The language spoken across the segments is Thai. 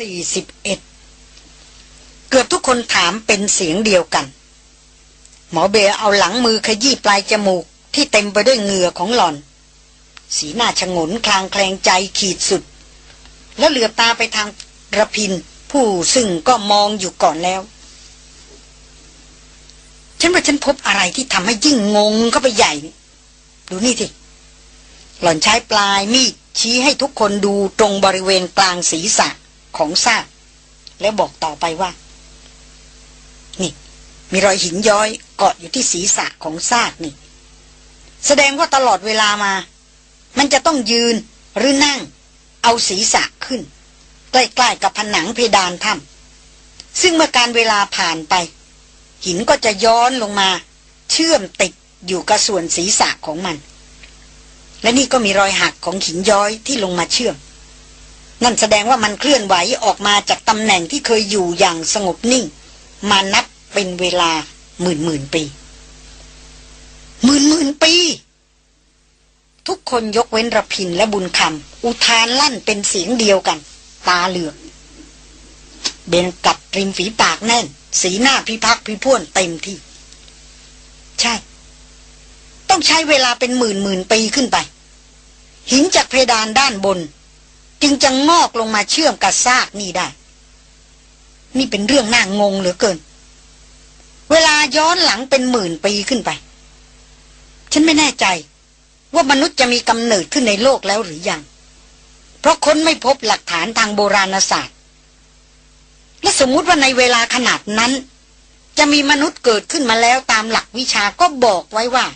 41 เกือบทุกคนถามเป็นเสียงเดียวกัน หมอเบลเอาหลังมือขยี้ปลายจมูกที่เต็มไปด้วยเหงื่อของหล่อน สีหน้าชงนคลางแคลงใจขีดสุด แล้วเหลือตาไปทางระพิน ผู้ซึ่งก็มองอยู่ก่อนแล้ว ฉันว่าฉันพบอะไรที่ทำให้ยิ่งงงเข้าไปใหญ่ ดูนี่สิหล่อนใช้ปลายมีดชี้ให้ทุกคนดูตรงบริเวณกลางศีรษะ ของซากแล้วบอกต่อไปว่า นี่ มีรอยหินย้อยเกาะอยู่ที่ศีรษะของซากนี่ แสดงว่าตลอดเวลามา มันจะต้องยืนหรือนั่ง เอาศีรษะขึ้น ใกล้ๆกับผนังเพดานถ้ำซึ่งเมื่อการเวลาผ่านไป หินก็จะย้อนลงมา เชื่อมติดอยู่กับส่วนศีรษะของมัน และนี่ก็มีรอยหักของหินย้อยที่ลงมาเชื่อม นั่นแสดงว่ามันเคลื่อนไหวออกมาจากตำแหน่งที่เคยอยู่อย่างสงบนิ่ง มานับเป็นเวลาหมื่นหมื่นปีหมื่นหมื่นปี ทุกคนยกเว้นระพินและบุญคำอุทานลั่นเป็นเสียงเดียวกัน ตาเหลือกเบนกัดริมฝีปากแน่น สีหน้าพิพักพิพ่วนเต็มที่ ใช่ ต้องใช้เวลาเป็นหมื่นหมื่นปีขึ้นไป หินจากเพดานด้านบน จึงจะงอกลงมาเชื่อมกับซากนี่ได้ นี่เป็นเรื่องน่างงเหลือเกิน เวลาย้อนหลังเป็นหมื่นปีขึ้นไป ฉันไม่แน่ใจ ว่ามนุษย์จะมีกำเนิดขึ้นในโลกแล้วหรือยัง เพราะคนไม่พบหลักฐานทางโบราณศาสตร์ และสมมติว่าในเวลาขนาดนั้น จะมีมนุษย์เกิดขึ้นมาแล้วตามหลักวิชาก็บอกไว้ว่า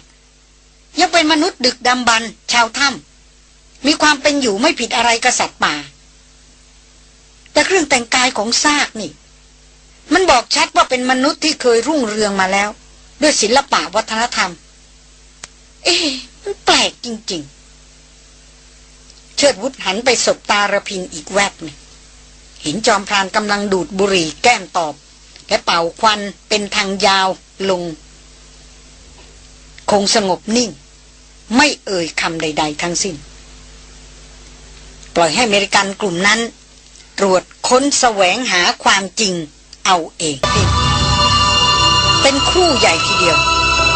ยังเป็นมนุษย์ดึกดำบรรชาวถ้ำ มีความเป็นอยู่ไม่ผิดอะไรกษัตริย์ป่า แต่เครื่องแต่งกายของซากนี่ มันบอกชัดว่าเป็นมนุษย์ที่เคยรุ่งเรืองมาแล้ว ด้วยศิลปะวัฒนธรรม เอ๊มันแปลกจริง ๆ เชิดวุฒหันไปสบตาระพินอีกแวบหนึ่งเห็นจอมพรานกำลังดูดบุหรี่แก้มตอบ และเป่าควันเป็นทางยาวลง คงสงบนิ่ง ไม่เอ่ยคำใด ๆ ทั้งสิ้น ปล่อยให้อเมริกันกลุ่มนั้น ตรวจค้นแสวงหาความจริงเอาเอง เป็นคู่ใหญ่ทีเดียว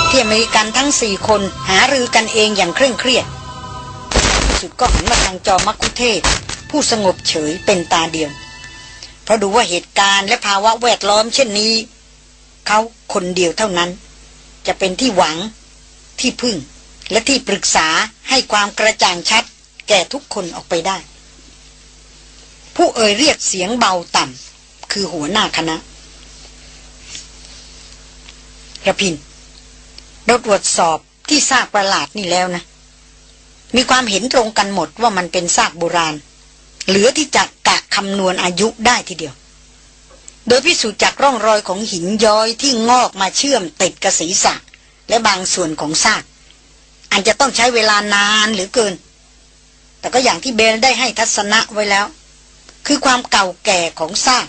ที่อเมริกันทั้งสี่คนหารือกันเองอย่างเคร่งเครียด สุดก็หันมาทางจอมักคุเทศ ผู้สงบเฉยเป็นตาเดียว เพราะดูว่าเหตุการณ์และภาวะแวดล้อมเช่นนี้ เขาคนเดียวเท่านั้น จะเป็นที่หวังที่พึ่งและที่ปรึกษาให้ความกระจ่างชัด แก่ทุกคนออกไปได้ ผู้เอ่ยเรียกเสียงเบาต่ำคือหัวหน้าคณะระพินเราตรวจสอบที่ซากประหลาดนี่แล้วนะ มีความเห็นตรงกันหมดว่ามันเป็นซากโบราณ เหลือที่จะกะคำนวณอายุได้ทีเดียว โดยพิสูจน์จากร่องรอยของหินย้อยที่งอกมาเชื่อมติดกระสีสักและบางส่วนของซากอันจะต้องใช้เวลานานหรือเกิน แต่ก็อย่างที่เบลได้ให้ทัศนะไว้แล้ว คือความเก่าแก่ของซาก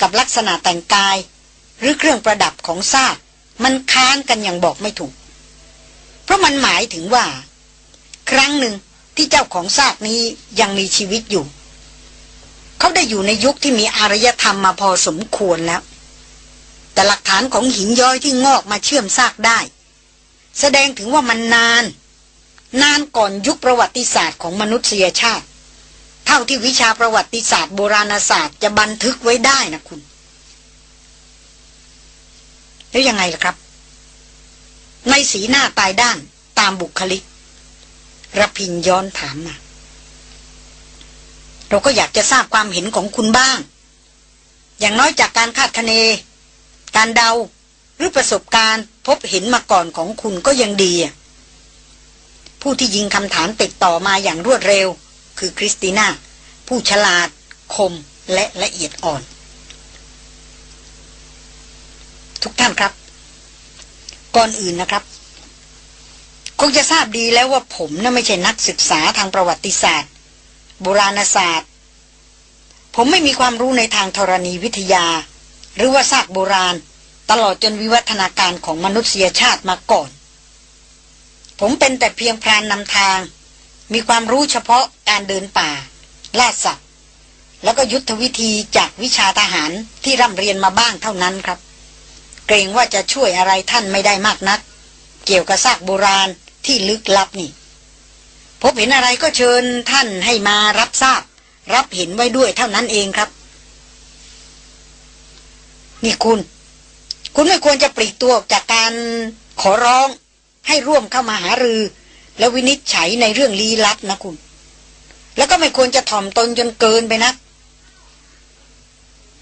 กับลักษณะแต่งกาย หรือเครื่องประดับของซากมันค้านกันอย่างบอกไม่ถูก เพราะมันหมายถึงว่า ครั้งหนึ่งที่เจ้าของซากนี้ยังมีชีวิตอยู่ เขาได้อยู่ในยุคที่มีอารยธรรมมาพอสมควรแล้ว แต่หลักฐานของหินย้อยที่งอกมาเชื่อมซากได้ แสดงถึงว่ามันนาน นานก่อนยุคประวัติศาสตร์ของมนุษยชาติ เท่าที่วิชาประวัติศาสตร์โบราณศาสตร์จะบันทึกไว้ได้นะคุณ แล้วยังไงล่ะครับ ในสีหน้าตายด้านตามบุคลิกระพินย้อนถามมาเราก็อยากจะทราบความเห็นของคุณบ้าง อย่างน้อยจากการคาดคะเน การเดา หรือประสบการณ์พบเห็นมาก่อนของคุณก็ยังดีอะ ผู้ที่ยิงคำถามติดต่อมาอย่างรวดเร็ว คือคริสติน่า ผู้ฉลาด คมและละเอียดอ่อน ทุกท่านครับ ก่อนอื่นนะครับ คงจะทราบดีแล้วว่าผมน่ะไม่ใช่นักศึกษาทางประวัติศาสตร์ โบราณศาสตร์ ผมไม่มีความรู้ในทางธรณีวิทยา หรือว่าซากโบราณ ตลอดจนวิวัฒนาการของมนุษยชาติมาก่อน ผมเป็นแต่เพียงพรานนำทาง มีความรู้เฉพาะการเดินป่า ล่าสัตว์ แล้วก็ยุทธวิธีจากวิชาทหารที่ร่ำเรียนมาบ้างเท่านั้นครับ เกรงว่าจะช่วยอะไรท่านไม่ได้มากนัก เกี่ยวกับซากโบราณที่ลึกลับนี่ พบเห็นอะไรก็เชิญท่านให้มารับทราบ รับเห็นไว้ด้วยเท่านั้นเองครับ นี่คุณ คุณไม่ควรจะปลีกตัวออกจากการขอร้อง ให้ร่วมเข้ามาหารือ และวินิจฉัยในเรื่องลี้ลับนะคุณ แล้วก็ไม่ควรจะถ่อมตนจนเกินไปนัก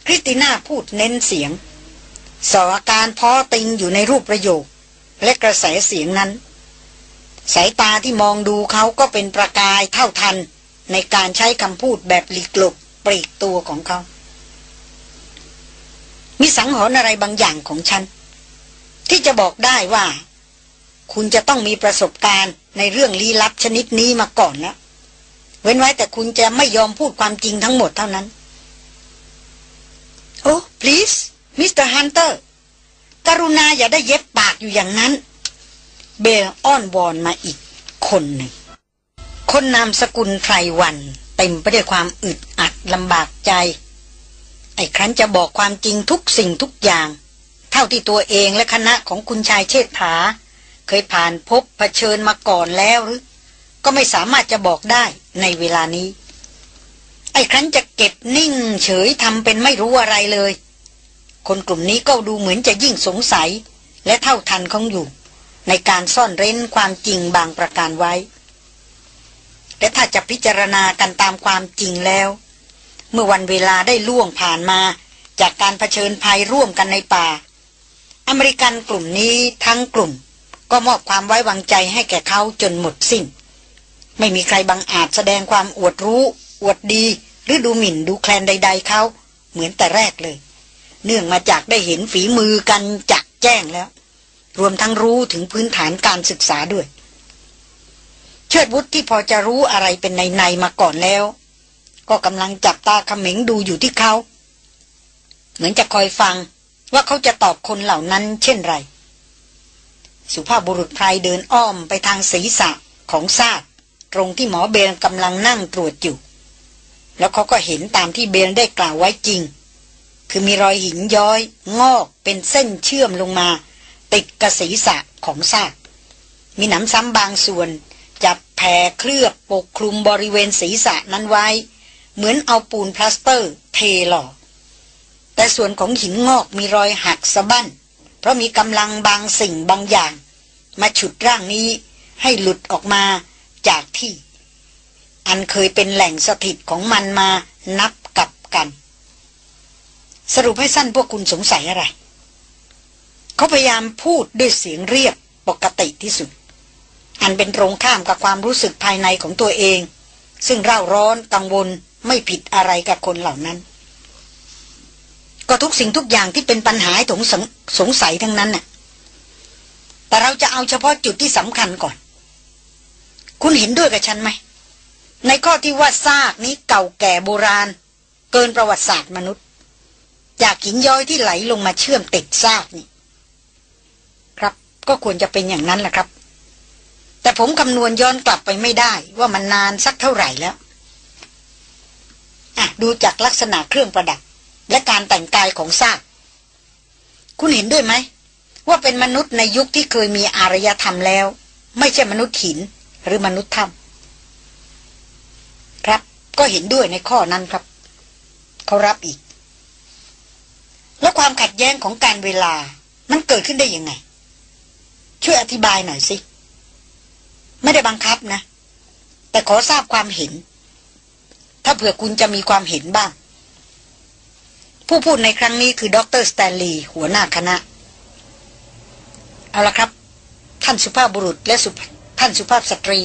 คริสติน่าพูดเน้นเสียงสออาการพ้อติงอยู่ในรูปประโยค และกระแสเสียงนั้น สายตาที่มองดูเขาก็เป็นประกายเท่าทัน ในการใช้คำพูดแบบหลีกหลบปลีกตัวของเขา มีสังหรณ์อะไรบางอย่างของฉัน ที่จะบอกได้ว่า คุณจะต้องมีประสบการณ์ในเรื่องลี้ลับชนิดนี้มาก่อนแล้วเว้นไว้แต่คุณจะไม่ยอมพูดความจริงทั้งหมดเท่านั้น โอ้ please มิสเตอร์ฮันเตอร์กรุณาอย่าได้เย็บปากอยู่อย่างนั้น เบลอ้อนวอนมาอีกคนหนึ่ง คนนามสกุลไพรวันเต็มไปด้วยความอึดอัดลำบากใจ ไอ้ครั้นจะบอกความจริงทุกสิ่งทุกอย่าง เท่าที่ตัวเองและคณะของคุณชายเชษฐา เคยผ่านพบเผชิญมาก่อนแล้วหรือ ก็ไม่สามารถจะบอกได้ในเวลานี้ ไอ้ครั้นจะเก็บนิ่งเฉยทำเป็นไม่รู้อะไรเลย คนกลุ่มนี้ก็ดูเหมือนจะยิ่งสงสัย และเท่าทันของอยู่ ในการซ่อนเร้นความจริงบางประการไว้ และถ้าจะพิจารณากันตามความจริงแล้ว เมื่อวันเวลาได้ล่วงผ่านมาจากการเผชิญภัยร่วมกันในป่า อเมริกันกลุ่มนี้ทั้งกลุ่ม ก็มอบความไว้วางใจให้แก่เขาจนหมดสิ้น ไม่มีใครบังอาจแสดงความอวดรู้ อวดดี หรือดูหมิ่นดูแคลนใด ๆเขาเหมือนแต่แรกเลย เนื่องมาจากได้เห็นฝีมือกันจักแจ้งแล้ว รวมทั้งรู้ถึงพื้นฐานการศึกษาด้วย เชิดวุฒิที่พอจะรู้อะไรเป็นในในมาก่อนแล้ว ก็กำลังจับตาเขม็งดูอยู่ที่เขา เหมือนจะคอยฟังว่าเขาจะตอบคนเหล่านั้นเช่นไร สุภาพบุรุษไพรเดินอ้อมไปทางศีรษะของซากตรงที่หมอเบลกำลังนั่งตรวจอยู่ แล้วเขาก็เห็นตามที่เบลได้กล่าวไว้จริง คือมีรอยหินย้อย งอกเป็นเส้นเชื่อมลงมา ติดกะศีรษะของซาก มิหนำซ้ำบางส่วน จับแผ่เคลือบปกคลุมบริเวณศีรษะนั้นไว้ เหมือนเอาปูนพลาสเตอร์เทหล่อแต่ส่วนของหินงอกมีรอยหักสะบั้น เพราะมีกำลังบางสิ่งบางอย่าง มาฉุดร่างนี้ให้หลุดออกมาจากที่ อันเคยเป็นแหล่งสถิตของมันมานับกัปกัลป์ สรุปให้สั้นพวกคุณสงสัยอะไร เขาพยายามพูดด้วยเสียงเรียบปกติที่สุด อันเป็นตรงข้ามกับความรู้สึกภายในของตัวเอง ซึ่งเร่าร้อนกังวลไม่ผิดอะไรกับคนเหล่านั้น ก็ทุกสิ่งทุกอย่างที่เป็นปัญหาถงสงสงสัยทั้งนั้นน่ะ แต่เราจะเอาเฉพาะจุดที่สำคัญก่อน คุณเห็นด้วยกับฉันไหม ในข้อที่ว่าซากนี้เก่าแก่โบราณ เกินประวัติศาสตร์มนุษย์ จากหินย้อยที่ไหลลงมาเชื่อมติดซากนี่ ครับ ก็ควรจะเป็นอย่างนั้นแหละครับ แต่ผมคำนวณย้อนกลับไปไม่ได้ ว่ามันนานสักเท่าไหร่แล้ว อะ ดูจากลักษณะเครื่องประดับ และการแต่งกายของซาก คุณเห็นด้วยไหม ว่าเป็นมนุษย์ในยุคที่เคยมีอารยธรรมแล้ว ไม่ใช่มนุษย์หินหรือมนุษย์ถ้ำครับก็เห็นด้วยในข้อนั้นครับ เขารับอีก แล้วความขัดแย้งของการเวลามันเกิดขึ้นได้ยังไง ช่วยอธิบายหน่อยสิ ไม่ได้บังคับนะ แต่ขอทราบความเห็น ถ้าเผื่อคุณจะมีความเห็นบ้าง ผู้พูดในครั้งนี้คือดรสแตนลีย์หัวหน้าคณะ เอาละครับ ท่านสุภาพบุรุษและท่านสุภาพสตรี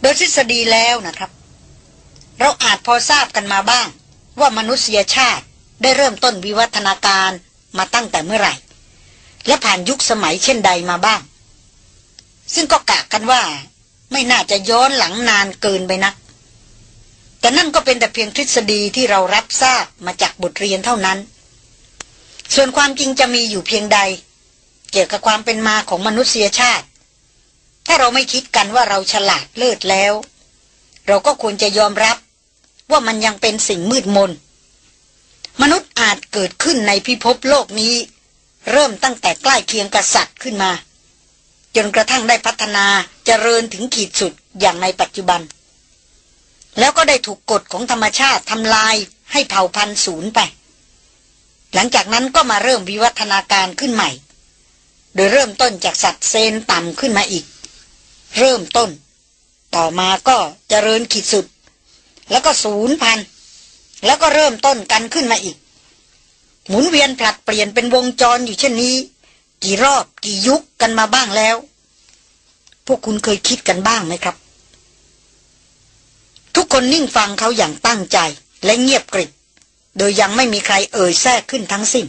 โดยทฤษฎีแล้วนะครับ เราอาจพอทราบกันมาบ้าง ว่ามนุษยชาติได้เริ่มต้นวิวัฒนาการมาตั้งแต่เมื่อไหร่ และผ่านยุคสมัยเช่นใดมาบ้าง ซึ่งก็กะกันว่าไม่น่าจะย้อนหลังนานเกินไปนัก แต่นั่นก็เป็นแต่เพียงทฤษฎีที่เรารับทราบมาจากบทเรียนเท่านั้น ส่วนความจริงจะมีอยู่เพียงใด เกี่ยวกับความเป็นมาของมนุษยชาติ ถ้าเราไม่คิดกันว่าเราฉลาดเลิศแล้ว เราก็ควรจะยอมรับว่ามันยังเป็นสิ่งมืดมน มนุษย์อาจเกิดขึ้นในพิภพโลกนี้ เริ่มตั้งแต่ใกล้เคียงกษัตริย์ขึ้นมา จนกระทั่งได้พัฒนาเจริญถึงขีดสุดอย่างในปัจจุบัน แล้วก็ได้ถูกกฎของธรรมชาติทำลายให้เผ่าพันธุ์ศูนย์ไป หลังจากนั้นก็มาเริ่มวิวัฒนาการขึ้นใหม่ โดยเริ่มต้นจากสัตว์เซนต่ำขึ้นมาอีก เริ่มต้น ต่อมาก็เจริญขีดสุด แล้วก็ศูนย์พัน แล้วก็เริ่มต้นกันขึ้นมาอีก หมุนเวียนผลัดเปลี่ยนเป็นวงจรอยู่เช่นนี้ กี่รอบกี่ยุคกันมาบ้างแล้ว พวกคุณเคยคิดกันบ้างไหมครับ ทุกคนนิ่งฟังเขาอย่างตั้งใจและเงียบกริบ โดยยังไม่มีใครเอ่ยแทรกขึ้นทั้งสิ้น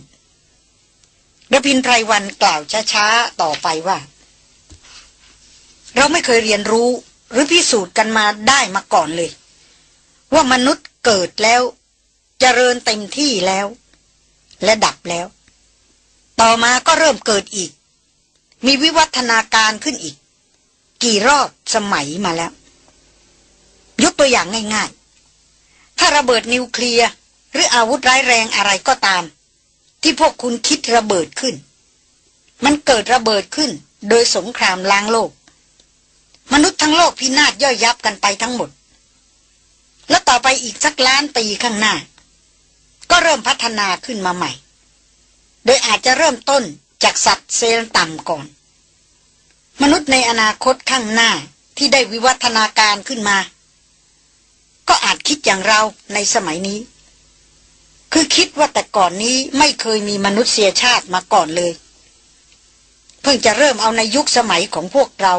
รพินไพรวันกล่าวช้าๆ ต่อไปว่า เราไม่เคยเรียนรู้หรือพิสูจน์กันมาได้มาก่อนเลย ว่ามนุษย์เกิดแล้วจเจริญเต็มที่แล้ว และดับแล้ว ต่อมาก็เริ่มเกิดอีก มีวิวัฒนาการขึ้นอีก กี่รอบสมัยมาแล้ว ยกตัวอย่างง่ายๆ ถ้าระเบิดนิวเคลียร์หรืออาวุธร้ายแรงอะไรก็ตาม ที่พวกคุณคิดระเบิดขึ้น มันเกิดระเบิดขึ้น โดยสงครามล้างโลก มนุษย์ทั้งโลกพินาศย่อยยับกันไปทั้งหมด แล้วต่อไปอีกสักล้านปีข้างหน้า ก็เริ่มพัฒนาขึ้นมาใหม่ โดยอาจจะเริ่มต้นจากสัตว์เซลล์ต่ำก่อน มนุษย์ในอนาคตข้างหน้าที่ได้วิวัฒนาการขึ้นมา ก็อาจคิดอย่างเราในสมัยนี้ คือคิดว่าแต่ก่อนนี้ไม่เคยมีมนุษยชาติมาก่อนเลย เพิ่งจะเริ่มเอาในยุคสมัยของพวกเรา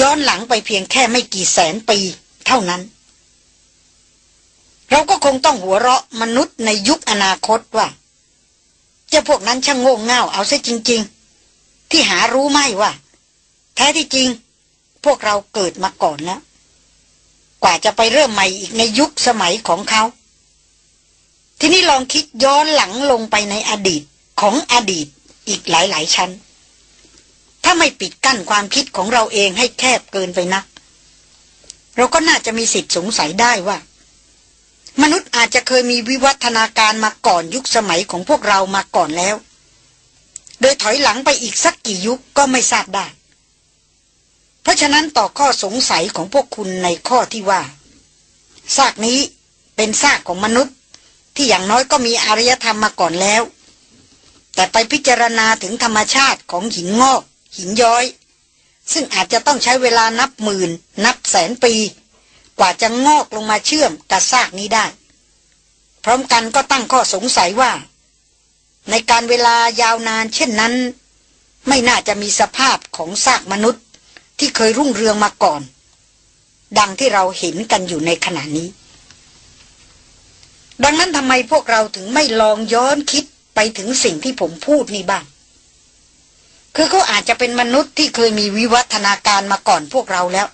ย้อนหลังไปเพียงแค่ไม่กี่แสนปีเท่านั้น เราก็คงต้องหัวเราะมนุษย์ในยุคอนาคตว่าจะพวกนั้นช่างโง่เง่าเอาซะจริง ๆ ที่หารู้ไม่ว่า แท้ที่จริง พวกเราเกิดมาก่อนแล้ว ว่าจะไปเริ่มใหม่อีกในยุคสมัยของเขา ทีนี้ลองคิดย้อนหลังลงไปในอดีตของอดีตอีกหลายๆชั้น ถ้าไม่ปิดกั้นความคิดของเราเองให้แคบเกินไปนัก เราก็น่าจะมีสิทธิ์สงสัยได้ว่า มนุษย์อาจจะเคยมีวิวัฒนาการมาก่อนยุคสมัยของพวกเรามาก่อนแล้ว โดยถอยหลังไปอีกสักกี่ยุคก็ไม่ทราบได้ เพราะฉะนั้นต่อข้อสงสัยของพวกคุณในข้อที่ว่าซากนี้เป็นซากของมนุษย์ ที่อย่างน้อยก็มีอารยธรรมมาก่อนแล้ว แต่ไปพิจารณาถึงธรรมชาติของหินงอก หินย้อย ซึ่งอาจจะต้องใช้เวลานับหมื่น นับแสนปี กว่าจะงอกลงมาเชื่อมกับซากนี้ได้ พร้อมกันก็ตั้งข้อสงสัยว่า ในการเวลายาวนานเช่นนั้น ไม่น่าจะมีสภาพของซากมนุษย์ ที่เคยรุ่งเรืองมาก่อน ดังที่เราเห็นกันอยู่ในขณะนี้ ดังนั้นทำไมพวกเราถึงไม่ลองย้อนคิดไปถึงสิ่งที่ผมพูดนี่บ้าง คือเขาอาจจะเป็นมนุษย์ที่เคยมีวิวัฒนาการมาก่อนพวกเราแล้ว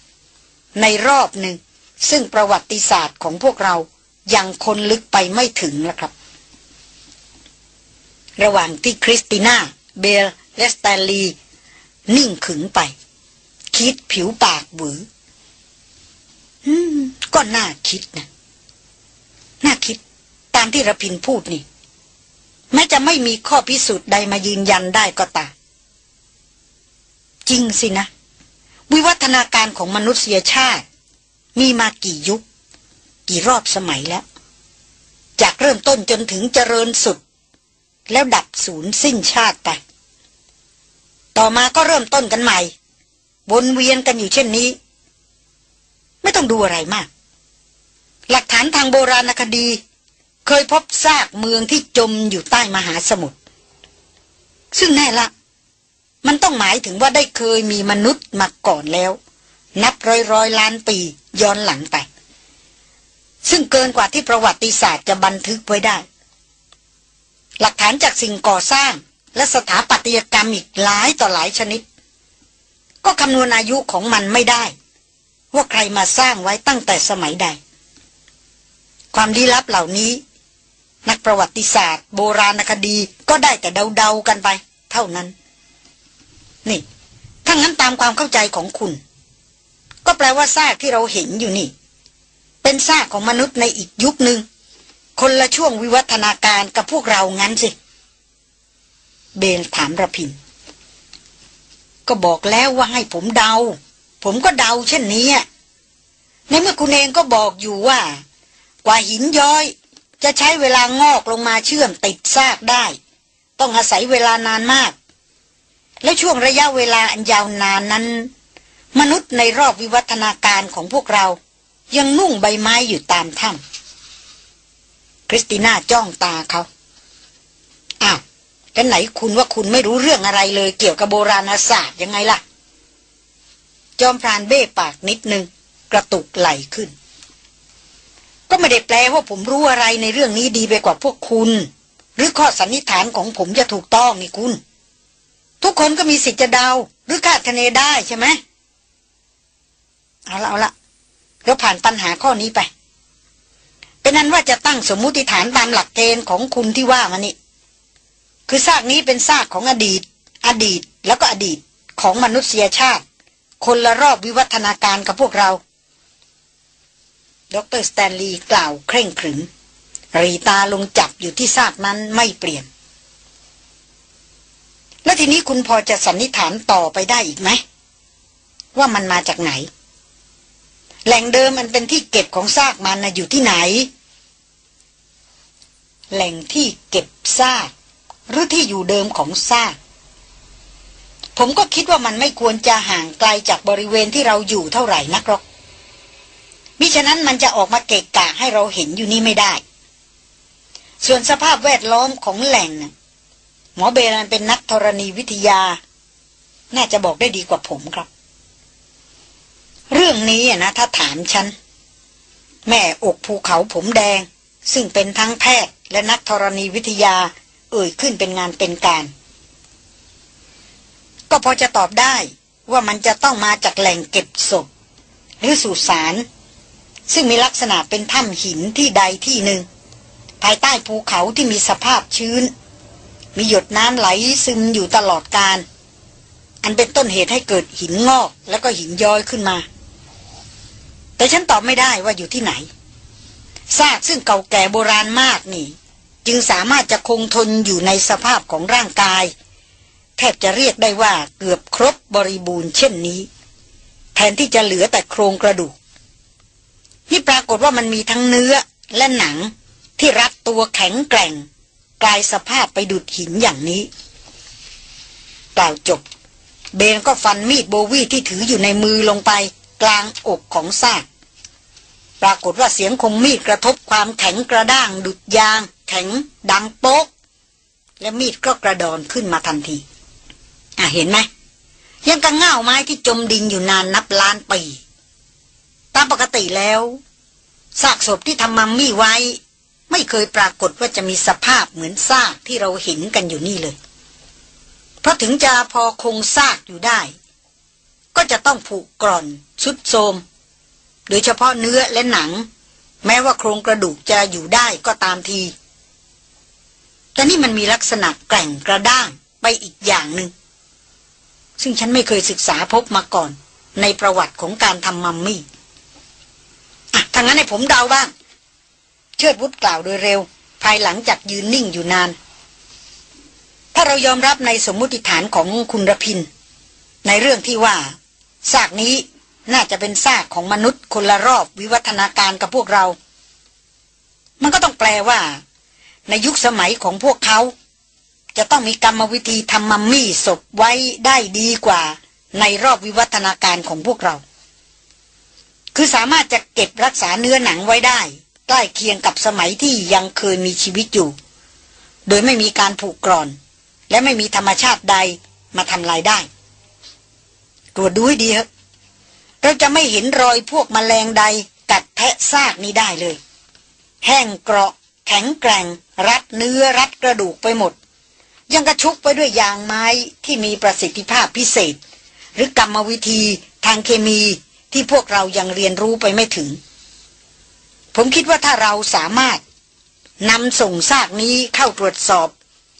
ในรอบหนึ่ง ซึ่งประวัติศาสตร์ของพวกเรายังค้นลึกไปไม่ถึงแล้วครับ ระหว่างที่คริสติน่า เบลและสแตนลีนิ่งขึงไป คิดผิวปากหวือ อืม ก็น่าคิดนะ น่าคิด ตามที่ระพินพูดนี่ แม้จะไม่มีข้อพิสูจน์ใดมายืนยันได้ก็ตาม จริงสินะ วิวัฒนาการของมนุษยชาติ มีมากี่ยุค กี่รอบสมัยแล้ว จากเริ่มต้นจนถึงเจริญสุด แล้วดับศูนย์สิ้นชาติไป ต่อมาก็เริ่มต้นกันใหม่ วนเวียนกันอยู่เช่นนี้ ไม่ต้องดูอะไรมาก หลักฐานทางโบราณคดี เคยพบซากเมืองที่จมอยู่ใต้มหาสมุทรซึ่งแน่ละ มันต้องหมายถึงว่าได้เคยมีมนุษย์มาก่อนแล้ว นับร้อยร้อยล้านปีย้อนหลังไป ซึ่งเกินกว่าที่ประวัติศาสตร์จะบันทึกไว้ได้ หลักฐานจากสิ่งก่อสร้างและสถาปัตยกรรมอีกหลายต่อหลายชนิด ก็คำนวณอายุของมันไม่ได้ ว่าใครมาสร้างไว้ตั้งแต่สมัยใด ความลี้ลับเหล่านี้ นักประวัติศาสตร์ โบราณคดีก็ได้แต่เดาๆกันไป เท่านั้น นี่ถ้างั้นตามความเข้าใจของคุณ ก็แปลว่าซากที่เราเห็นอยู่นี่ เป็นซากของมนุษย์ในอีกยุคหนึ่งคนละช่วงวิวัฒนาการกับพวกเรางั้นสิ เบนถามระพิน ก็บอกแล้วว่าให้ผมเดา ผมก็เดาเช่นนี้ในเมื่อคุณเองก็บอกอยู่ว่า กว่าหินย้อย จะใช้เวลางอกลงมาเชื่อมติดซากได้ ต้องอาศัยเวลานานมาก และช่วงระยะเวลาอันยาวนานนั้น มนุษย์ในรอบวิวัฒนาการของพวกเรา ยังนุ่งใบไม้อยู่ตามถ้ำคริสติน่าจ้องตาเขาาวแล้วไหนคุณว่าคุณไม่รู้เรื่องอะไรเลย เกี่ยวกับโบราณศาสตร์ยังไงล่ะ จอมพรานเบ้ปากนิดนึง กระตุกไหลขึ้น ก็ไม่ได้แปลว่าผมรู้อะไรในเรื่องนี้ดีไปกว่าพวกคุณ หรือข้อสันนิษฐานของผมจะถูกต้องนี่คุณ ทุกคนก็มีสิทธิ์จะเดา หรือคาดคะเนได้ใช่ไหมเอาละเอาละเราผ่านปัญหาข้อนี้ไป เป็นนั้นว่าจะตั้งสมมุติฐานตามหลักเกณฑ์ของคุณที่ว่ามานี่ คือซากนี้เป็นซากของอดีต อดีตแล้วก็อดีตของมนุษยชาติ คนละรอบวิวัฒนาการกับพวกเรา ดรสแตนลีย์กล่าวเคร่งขรึม รีตาลงจับอยู่ที่ซากนั้นไม่เปลี่ยน แล้วทีนี้คุณพอจะสันนิษฐานต่อไปได้อีกไหม ว่ามันมาจากไหน แหล่งเดิมมันเป็นที่เก็บของซากมันนะอยู่ที่ไหน แหล่งที่เก็บซาก หรือที่อยู่เดิมของซาก ผมก็คิดว่ามันไม่ควรจะห่างไกลจากบริเวณที่เราอยู่เท่าไหร่นักหรอก มิฉะนั้นมันจะออกมาเกะกะให้เราเห็นอยู่นี่ไม่ได้ ส่วนสภาพแวดล้อมของแหล่ง หมอเบรันเป็นนักธรณีวิทยา น่าจะบอกได้ดีกว่าผมครับ เรื่องนี้นะถ้าถามฉัน แม่อกภูเขาผมแดง ซึ่งเป็นทั้งแพทย์และนักธรณีวิทยา เอ่ยขึ้นเป็นงานเป็นการ ก็พอจะตอบได้ว่ามันจะต้องมาจากแหล่งเก็บศพ หรือสุสานซึ่งมีลักษณะเป็นถ้ำหินที่ใดที่หนึ่ง ภายใต้ภูเขาที่มีสภาพชื้น มีหยดน้ำไหลซึมอยู่ตลอดการ อันเป็นต้นเหตุให้เกิดหินงอกแล้วก็หินย้อยขึ้นมา แต่ฉันตอบไม่ได้ว่าอยู่ที่ไหนซากซึ่งเก่าแก่โบราณมากนี่ จึงสามารถจะคงทนอยู่ในสภาพของร่างกาย แทบจะเรียกได้ว่าเกือบครบบริบูรณ์เช่นนี้ แทนที่จะเหลือแต่โครงกระดูกที่ปรากฏว่ามันมีทั้งเนื้อและหนังที่รัดตัวแข็งแกร่ง กลายสภาพไปดุดหินอย่างนี้กล่าวจบ เบนก็ฟันมีดโบวีที่ถืออยู่ในมือลงไป กลางอกของซากปรากฏว่าเสียงคมมีดกระทบความแข็งกระด้างดุดยาง แข็ง ดังโป๊ก และมีดก็กระดอนขึ้นมาทันที อะเห็นไหม ยังกระง่าไม้ที่จมดินอยู่นานนับล้านปี ตามปกติแล้วซากศพที่ทำมัมมี่ไว้ ไม่เคยปรากฏว่าจะมีสภาพเหมือนซากที่เราเห็นกันอยู่นี่เลย เพราะถึงจะพอคงซากอยู่ได้ ก็จะต้องผูกกร่อนชุดโทมโดยเฉพาะเนื้อและหนัง แม้ว่าโครงกระดูกจะอยู่ได้ก็ตามที แต่นี่มันมีลักษณะแกร่งกระด้างไปอีกอย่างหนึง่ง ซึ่งฉันไม่เคยศึกษาพบมาก่อน ในประวัติของการทำมัมมี่ถ้างั้นให้ผมเดาบ้าง เชิดวุฒกล่าวโดยเร็ว ภายหลังจากยืนนิ่งอยู่นาน ถ้าเรายอมรับในสมมุติฐานของคุณรพิน ในเรื่องที่ว่าซากนี้น่าจะเป็นซากของมนุษย์คนละรอบวิวัฒนาการกับพวกเรา มันก็ต้องแปลว่า ในยุคสมัยของพวกเขา จะต้องมีกรรมวิธีทำมัมมี่ศพไว้ได้ดีกว่า ในรอบวิวัฒนาการของพวกเรา คือสามารถจะเก็บรักษาเนื้อหนังไว้ได้ ใกล้เคียงกับสมัยที่ยังเคยมีชีวิตอยู่ โดยไม่มีการผูกกร่อน และไม่มีธรรมชาติใดมาทำลายได้ ตรวจดูให้ดีครับเราจะไม่เห็นรอยพวกมแมลงใดกัดแทะซากนี้ได้เลย แห้งเกราะ แข็งแกร่ง รัดเนื้อรัดกระดูกไปหมด ยังกระชุกไปด้วยยางไม้ที่มีประสิทธิภาพพิเศษ หรือกรรมวิธีทางเคมีที่พวกเรายังเรียนรู้ไปไม่ถึง ผมคิดว่าถ้าเราสามารถนำส่งซากนี้เข้าตรวจสอบ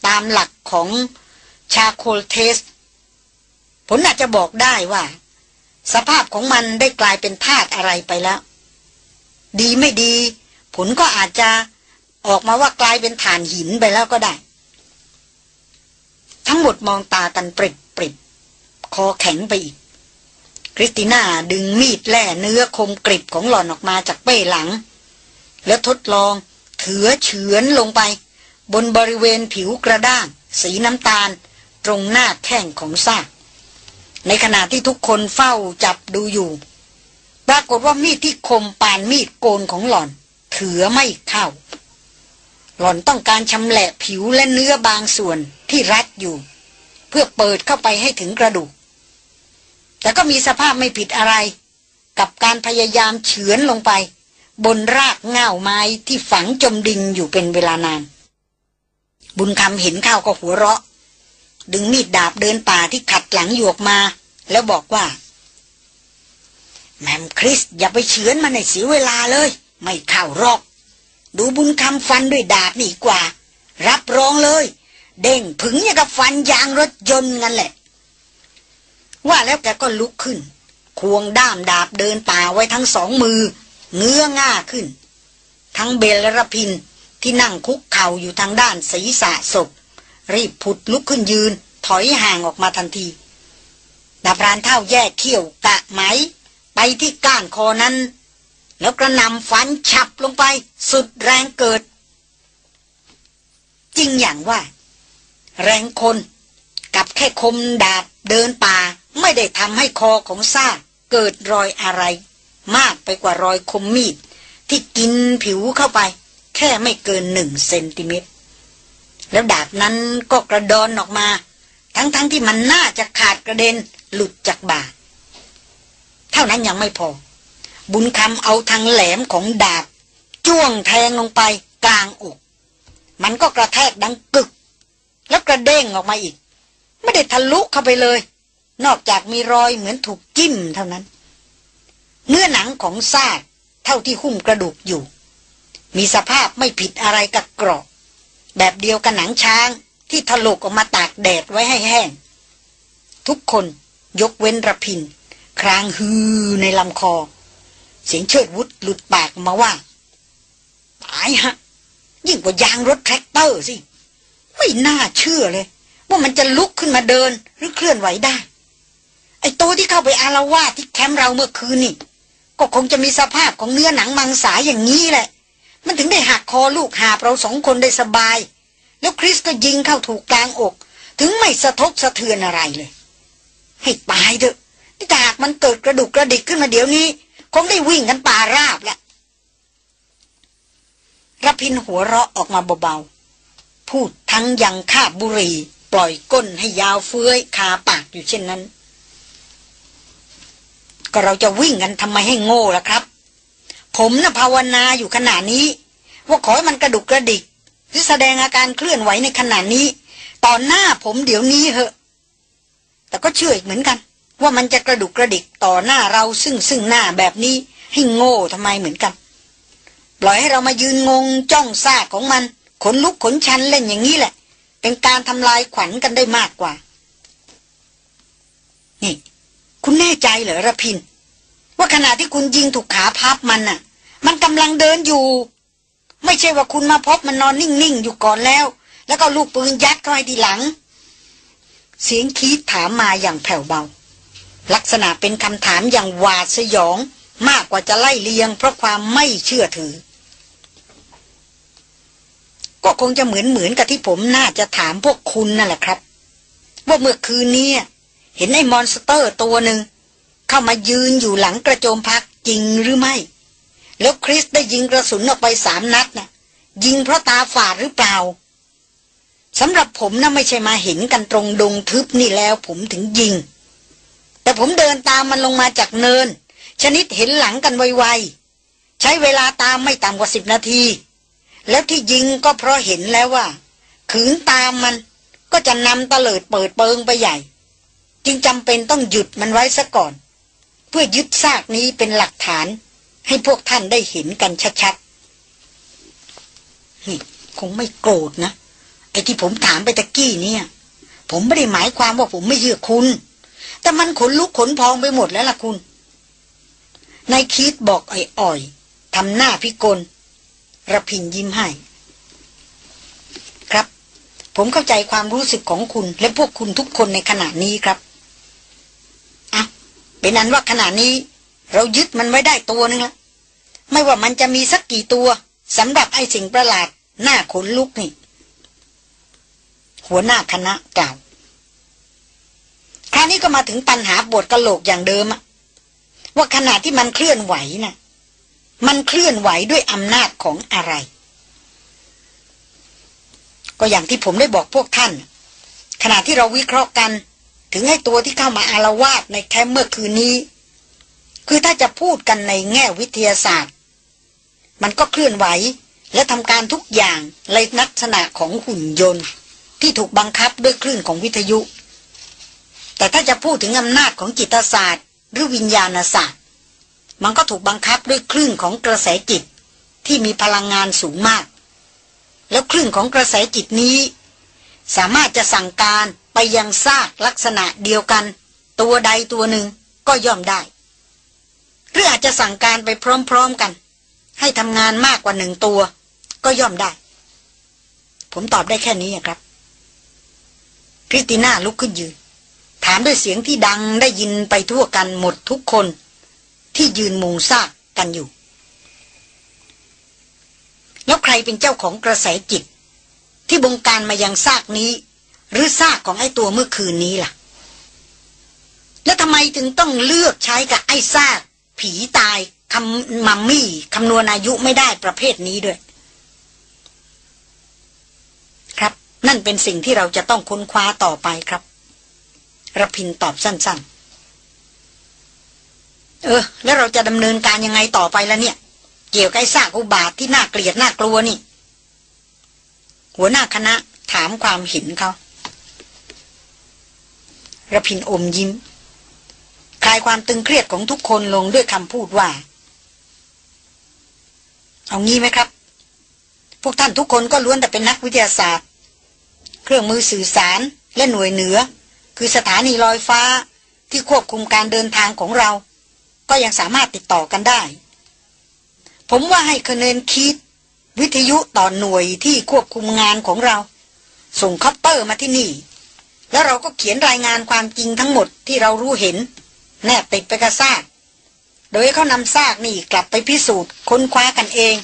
ตามหลักของชาโคลเทสผลอาจจะบอกได้ว่า สภาพของมันได้กลายเป็นธาตุอะไรไปแล้ว ดีไม่ดี ผลก็อาจจะ ออกมาว่ากลายเป็นฐานหินไปแล้วก็ได้ ทั้งหมดมองตากันปริบปริบคอแข็งไปอีก คริสติน่าดึงมีดแล่เนื้อคมกริบของหล่อนออกมาจากเป้หลัง แล้วทดลองเถือเฉือนลงไป บนบริเวณผิวกระด้าง สีน้ำตาล ตรงหน้าแข้งของซาก ในขณะที่ทุกคนเฝ้าจับดูอยู่ ปรากฏว่ามีดที่คมปานมีดโกนของหล่อน เถือไม่เข้า หล่อนต้องการชำแหละผิวและเนื้อบางส่วนที่รัดอยู่ เพื่อเปิดเข้าไปให้ถึงกระดูก แต่ก็มีสภาพไม่ผิดอะไร กับการพยายามเฉือนลงไป บนรากเง่าไม้ที่ฝังจมดินอยู่เป็นเวลานาน บุญคำเห็นข้าวก็หัวเราะ ดึงมีดดาบเดินป่าที่ขัดหลังหยวกมา แล้วบอกว่า แมมคริสอย่าไปเฉือนมันในเสียเวลาเลย ไม่เข้ารอก ดูบุญคำฟันด้วยดาบนี่กว่า รับรองเลย เด้งผึงอย่างกับฟันยางรถยนต์งั้นแหละ ว่าแล้วแกก็ลุกขึ้น ควงด้ามดาบเดินป่าไว้ทั้งสองมือ เงื้อง่าขึ้น ทั้งเบลและรพินที่นั่งคุกเข่าอยู่ทางด้านศีรษะศพ รีบผุดลุกขึ้นยืน ถอยห่างออกมาทันทีดาบรานเท่าแยกเขี้ยวกะไหม ไปที่ก้านคอนั้น แล้วกระนำฟันฉับลงไป สุดแรงเกิด จริงอย่างว่า แรงคนกับแค่คมดาบเดินป่า ไม่ได้ทำให้คอของซาเกิดรอยอะไร มากไปกว่ารอยคมมีด ที่กินผิวเข้าไป แค่ไม่เกินหนึ่งเซนติเมตร แล้วดาบนั้นก็กระดอนออกมา ทั้งๆทที่มันน่าจะขาดกระเด็นหลุดจากบ่า เท่านั้นยังไม่พอ บุญคำเอาทางแหลมของดาบ จ้วงแทงลงไปกลางอก มันก็กระแทกดังกึก แล้วกระเด้งออกมาอีก ไม่ได้ทะลุเข้าไปเลย นอกจากมีรอยเหมือนถูกจิ้มเท่านั้น เนื้อหนังของซากเท่าที่หุ้มกระดูกอยู่ มีสภาพไม่ผิดอะไรกับกรอบแบบเดียวกับหนังช้างที่ถลกออกมาตากแดดไว้ให้แห้ง ทุกคนยกเว้นระพิน ครางฮือในลำคอ เสียงเชิดวุฒหลุดปากมาว่า ตายฮะ ยิ่งกว่ายางรถแทรกเตอร์สิ ไม่น่าเชื่อเลย ว่ามันจะลุกขึ้นมาเดินหรือเคลื่อนไหวได้ ไอ้ตัวที่เข้าไปอารวาที่แคมป์เราเมื่อคืนนี่ก็คงจะมีสภาพของเนื้อหนังมังสาอย่างนี้แหละ มันถึงได้หักคอลูกหาเราสองคนได้สบาย แล้วคริสก็ยิงเข้าถูกกลางอก ถึงไม่สะทกสะเทือนอะไรเลย ให้ตายเถอะ นี่ถ้าหากมันเกิดกระดุกกระดิกขึ้นมาเดี๋ยวนี้ คงได้วิ่งกันป่าราบแล้วรพินหัวเราะออกมาเบาๆ พูดทั้งยังคาบบุรีปล่อยก้นให้ยาวเฟื้อยคาปากอยู่เช่นนั้น ก็เราจะวิ่งกันทำไมให้โง่ล่ะครับ ผมนะ่ะภาวนาอยู่ขณะนี้ ว่าขอให้มันกระดุกกระดิก หรือแสดงอาการเคลื่อนไหวในขณะนี้ ตอนหน้าผมเดี๋ยวนี้เหอะ แต่ก็เชื่ออีกเหมือนกัน ว่ามันจะกระดุกกระดิกต่อหน้าเราซึ่งซึ่งหน้าแบบนี้ให้โง่ทำไมเหมือนกัน ปล่อยให้เรามายืนงงจ้องซากของมันขนลุกขนชันเล่นอย่างนี้แหละ เป็นการทำลายขวัญกันได้มากกว่า นี่ คุณแน่ใจเหรอระพิน ว่าขณะที่คุณยิงถูกขาพับมันน่ะ มันกำลังเดินอยู่ ไม่ใช่ว่าคุณมาพบมันนอนนิ่งๆอยู่ก่อนแล้ว แล้วก็ลูกปืนยัดเข้าให้ทีหลัง เสียงคีดถามมาอย่างแผ่วเบา ลักษณะเป็นคำถามอย่างหวาดสยอง มากกว่าจะไล่เลียง เพราะความไม่เชื่อถือ ก็คงจะเหมือนเหมือนกับที่ผมน่าจะถามพวกคุณนั่นแหละครับ ว่าเมื่อคืนนี้เห็นไอ้มอนสเตอร์ตัวหนึ่งเข้ามายืนอยู่หลังกระโจมพักจริงหรือไม่ แล้วคริสได้ยิงกระสุนออกไปสามนัดนะ่ะ ยิงเพราะตาฝาดหรือเปล่าสำหรับผมนะ่ะไม่ใช่มาเห็นกันตรงดงทึบนี่แล้วผมถึงยิง แต่ผมเดินตามมันลงมาจากเนิน ชนิดเห็นหลังกันไวๆ ใช้เวลาตามไม่ต่ำกว่าสิบนาที แล้วที่ยิงก็เพราะเห็นแล้วว่า ขืนตามมันก็จะนำตะเลิดเปิดเปิงไปใหญ่ จึงจำเป็นต้องหยุดมันไว้ซะก่อน เพื่อยึดซากนี้เป็นหลักฐาน ให้พวกท่านได้เห็นกันชัดๆนี่คงไม่โกรธนะ ไอ้ที่ผมถามไปตะกี้เนี่ย ผมไม่ได้หมายความว่าผมไม่เชื่อคุณ แต่มันขนลุกขนพองไปหมดแล้วล่ะคุณนายคิดบอกไอ้อ่อยทำหน้าพิกลระพินยิ้มให้ครับ ผมเข้าใจความรู้สึกของคุณ และพวกคุณทุกคนในขณะนี้ครับอะเป็นนั้นว่าขณะนี้ เรายึดมันไว้ได้ตัวนึงละไม่ว่ามันจะมีสักกี่ตัวสำหรับไอ้สิ่งประหลาด หน้าขนลุกนี่ หัวหน้าคณะกล่าว คราวนี้ก็มาถึงปัญหาปวดกระโหลกอย่างเดิมว่าขณะที่มันเคลื่อนไหวนะ่ะ มันเคลื่อนไหวด้วยอำนาจของอะไร ก็อย่างที่ผมได้บอกพวกท่าน ขณะที่เราวิเคราะห์กัน ถึงให้ตัวที่เข้ามาอารวาสในแคมป์เมื่อคืนนี้ คือถ้าจะพูดกันในแง่วิทยาศาสตร์ มันก็เคลื่อนไหวและทำการทุกอย่างในลักษณะของหุ่นยนต์ ที่ถูกบังคับด้วยคลื่นของวิทยุ แต่ถ้าจะพูดถึงอำนาจของจิตศาสตร์ หรือวิญญาณศาสตร์ มันก็ถูกบังคับด้วยคลื่นของกระแสจิตที่มีพลังงานสูงมาก แล้วคลื่นของกระแสจิตนี้ สามารถจะสั่งการไปยังซากลักษณะเดียวกัน ตัวใดตัวหนึ่งก็ย่อมได้ หรืออาจจะสั่งการไปพร้อมๆกัน ให้ทำงานมากกว่าหนึ่งตัว ก็ย่อมได้ ผมตอบได้แค่นี้ครับคริสติน่าลุกขึ้นยืน ถามด้วยเสียงที่ดังได้ยินไปทั่วกันหมดทุกคน ที่ยืนมุงซากกันอยู่ แล้วใครเป็นเจ้าของกระแสจิต ที่บงการมายังซากนี้ หรือซากของไอ้ตัวเมื่อคืนนี้ล่ะ แล้วทำไมถึงต้องเลือกใช้กับไอ้ซาก ผีตายคำมัมมี่คำนวณอายุไม่ได้ประเภทนี้ด้วย ครับ นั่นเป็นสิ่งที่เราจะต้องค้นคว้าต่อไปครับ ระพินตอบสั้นๆ เออ แล้วเราจะดำเนินการยังไงต่อไปละเนี่ย เกี่ยวกับไอ้ซากอุบาทที่น่าเกลียดน่ากลัวนี่ หัวหน้าคณะถามความเห็นเขาระพินอมยิ้ม คลายความตึงเครียดของทุกคนลงด้วยคำพูดว่า เอางี้ไหมครับ พวกท่านทุกคนก็ล้วนแต่เป็นนักวิทยาศาสตร์ เครื่องมือสื่อสารและหน่วยเหนือ คือสถานีลอยฟ้าที่ควบคุมการเดินทางของเรา ก็ยังสามารถติดต่อกันได้ ผมว่าให้คะแนนคิด วิทยุต่อหน่วยที่ควบคุมงานของเรา ส่งคัพเปอร์มาที่นี่ แล้วเราก็เขียนรายงานความจริงทั้งหมดที่เรารู้เห็น แนบติดไปกับซาก โดยเขานำซากนี่กลับไปพิสูจน์ค้นคว้ากันเอง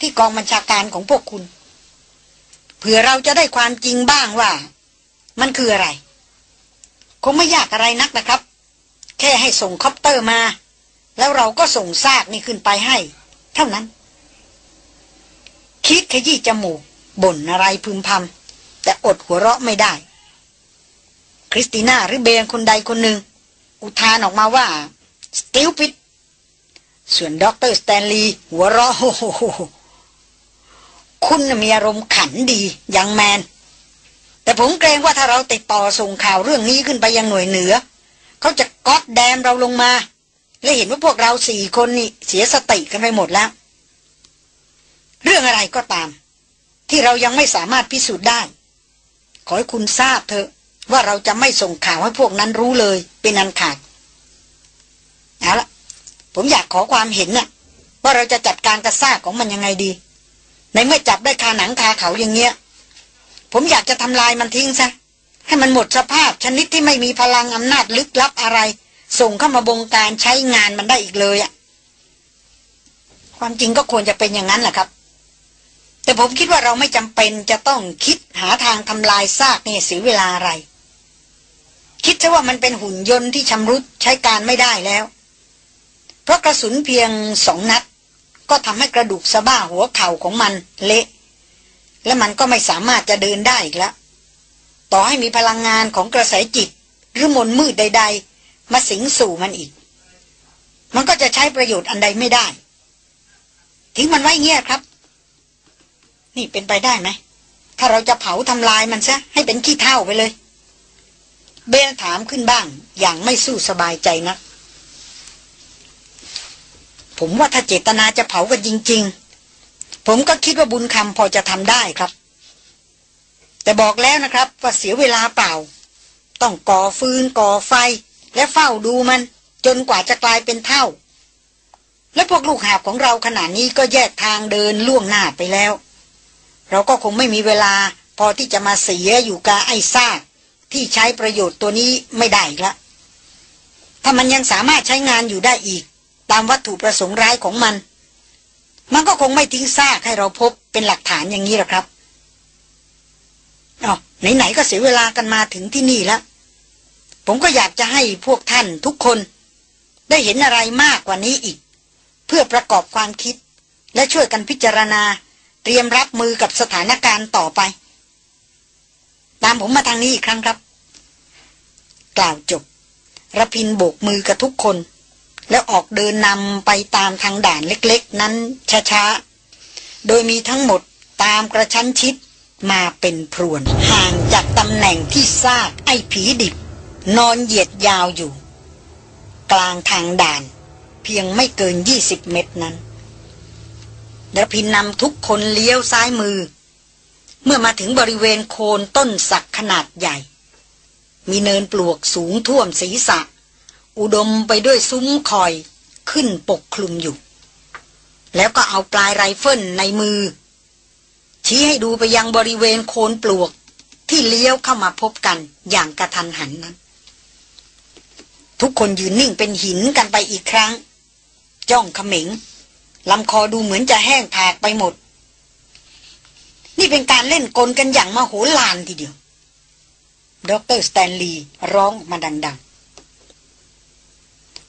ที่กองบัญชาการของพวกคุณเผื่อเราจะได้ความจริงบ้างว่า มันคืออะไร คงไม่ยากอะไรนักนะครับ แค่ให้ส่งคอปเตอร์มา แล้วเราก็ส่งซากนี่ขึ้นไปให้ เท่านั้น คิดขยี้จมูกบ่นอะไรพึมพำแต่อดหัวเราะไม่ได้ คริสติน่าหรือเบลคนใดคนหนึ่ง อุทานออกมาว่า stupid ส่วนด็อกเตอร์สแตนลีย์หัวเราะโฮโฮคุณมีอารมณ์ขันดี young man แต่ผมเกรงว่าถ้าเราติดต่อส่งข่าวเรื่องนี้ขึ้นไปยังหน่วยเหนือ เขาจะก๊อดแดมเราลงมา และเห็นว่าพวกเราสี่คนนี่เสียสติกันไปหมดแล้ว เรื่องอะไรก็ตาม ที่เรายังไม่สามารถพิสูจน์ได้ ขอให้คุณทราบเถอะว่าเราจะไม่ส่งข่าวให้พวกนั้นรู้เลย เป็นอันขาดเอาละผมอยากขอความเห็นน่ะ ว่าเราจะจัดการกระซ่าของมันยังไงดี ในเมื่อจับได้คาหนังคาเขาอย่างเงี้ย ผมอยากจะทำลายมันทิ้งซะ ให้มันหมดสภาพชนิดที่ไม่มีพลังอำนาจลึกลับอะไร ส่งเข้ามาบงการใช้งานมันได้อีกเลยอะความจริงก็ควรจะเป็นอย่างนั้นแหละครับ แต่ผมคิดว่าเราไม่จำเป็นจะต้องคิดหาทางทำลายซากเนี่ยเสียเวลาอะไร คิดซะว่ามันเป็นหุ่นยนต์ที่ชำรุดใช้การไม่ได้แล้ว เพราะกระสุนเพียงสองนัด ก็ทำให้กระดูกสะบ้าหัวเข่าของมันเละ และมันก็ไม่สามารถจะเดินได้อีกแล้ว ต่อให้มีพลังงานของกระแสจิต หรือมนมืดใด ๆ มาสิงสู่มันอีก มันก็จะใช้ประโยชน์อันใดไม่ได้ ทิ้งมันไว้เงี้ยครับ นี่เป็นไปได้ไหม ถ้าเราจะเผาทำลายมันซะ ให้เป็นขี้เท่าไปเลย เบนถามขึ้นบ้าง อย่างไม่สู้สบายใจนะักผมว่าถ้าเจตนาจะเผากันจริง ๆ ผมก็คิดว่าบุญคำพอจะทำได้ครับ แต่บอกแล้วนะครับว่าเสียเวลาเปล่า ต้องก่อฟืนก่อไฟ และเฝ้าดูมัน จนกว่าจะกลายเป็นเท่า และพวกลูกหาบของเราขณะนี้ก็แยกทางเดินล่วงหน้าไปแล้ว เราก็คงไม่มีเวลาพอที่จะมาเสียอยู่กับไอ้ซากที่ใช้ประโยชน์ตัวนี้ไม่ได้ละ ถ้ามันยังสามารถใช้งานอยู่ได้อีก ตามวัตถุประสงค์ร้ายของมัน มันก็คงไม่ทิ้งซากให้เราพบเป็นหลักฐานอย่างนี้หรอกครับอ๋อไหนๆก็เสียเวลากันมาถึงที่นี่แล้ว ผมก็อยากจะให้พวกท่านทุกคน ได้เห็นอะไรมากกว่านี้อีก เพื่อประกอบความคิด และช่วยกันพิจารณา เตรียมรับมือกับสถานการณ์ต่อไป ตามผมมาทางนี้อีกครั้งครับ กล่าวจบระพินโบกมือกับทุกคน แล้วออกเดินนำไปตามทางด่านเล็กๆ นั้นช้าๆ โดยมีทั้งหมดตามกระชั้นชิดมาเป็นพรวน ห่างจากตำแหน่งที่ซากไอ้ผีดิบ นอนเหยียดยาวอยู่ กลางทางด่าน เพียงไม่เกินยี่สิบเมตรนั้นรพินนำทุกคนเลี้ยวซ้ายมือ เมื่อมาถึงบริเวณโคนต้นสักขนาดใหญ่ มีเนินปลวกสูงท่วมศีรษะ อุดมไปด้วยซุ้มคอยขึ้นปกคลุมอยู่ แล้วก็เอาปลายไรเฟิลในมือ ชี้ให้ดูไปยังบริเวณโคนปลวกที่เลี้ยวเข้ามาพบกันอย่างกระทันหันนั้น ทุกคนยืนนิ่งเป็นหินกันไปอีกครั้ง จ้องขมิงลำคอดูเหมือนจะแห้งแผกไปหมด นี่เป็นการเล่นกลกันอย่างมโหฬารทีเดียว ดรสแตนลีย์ร้องมาดังๆ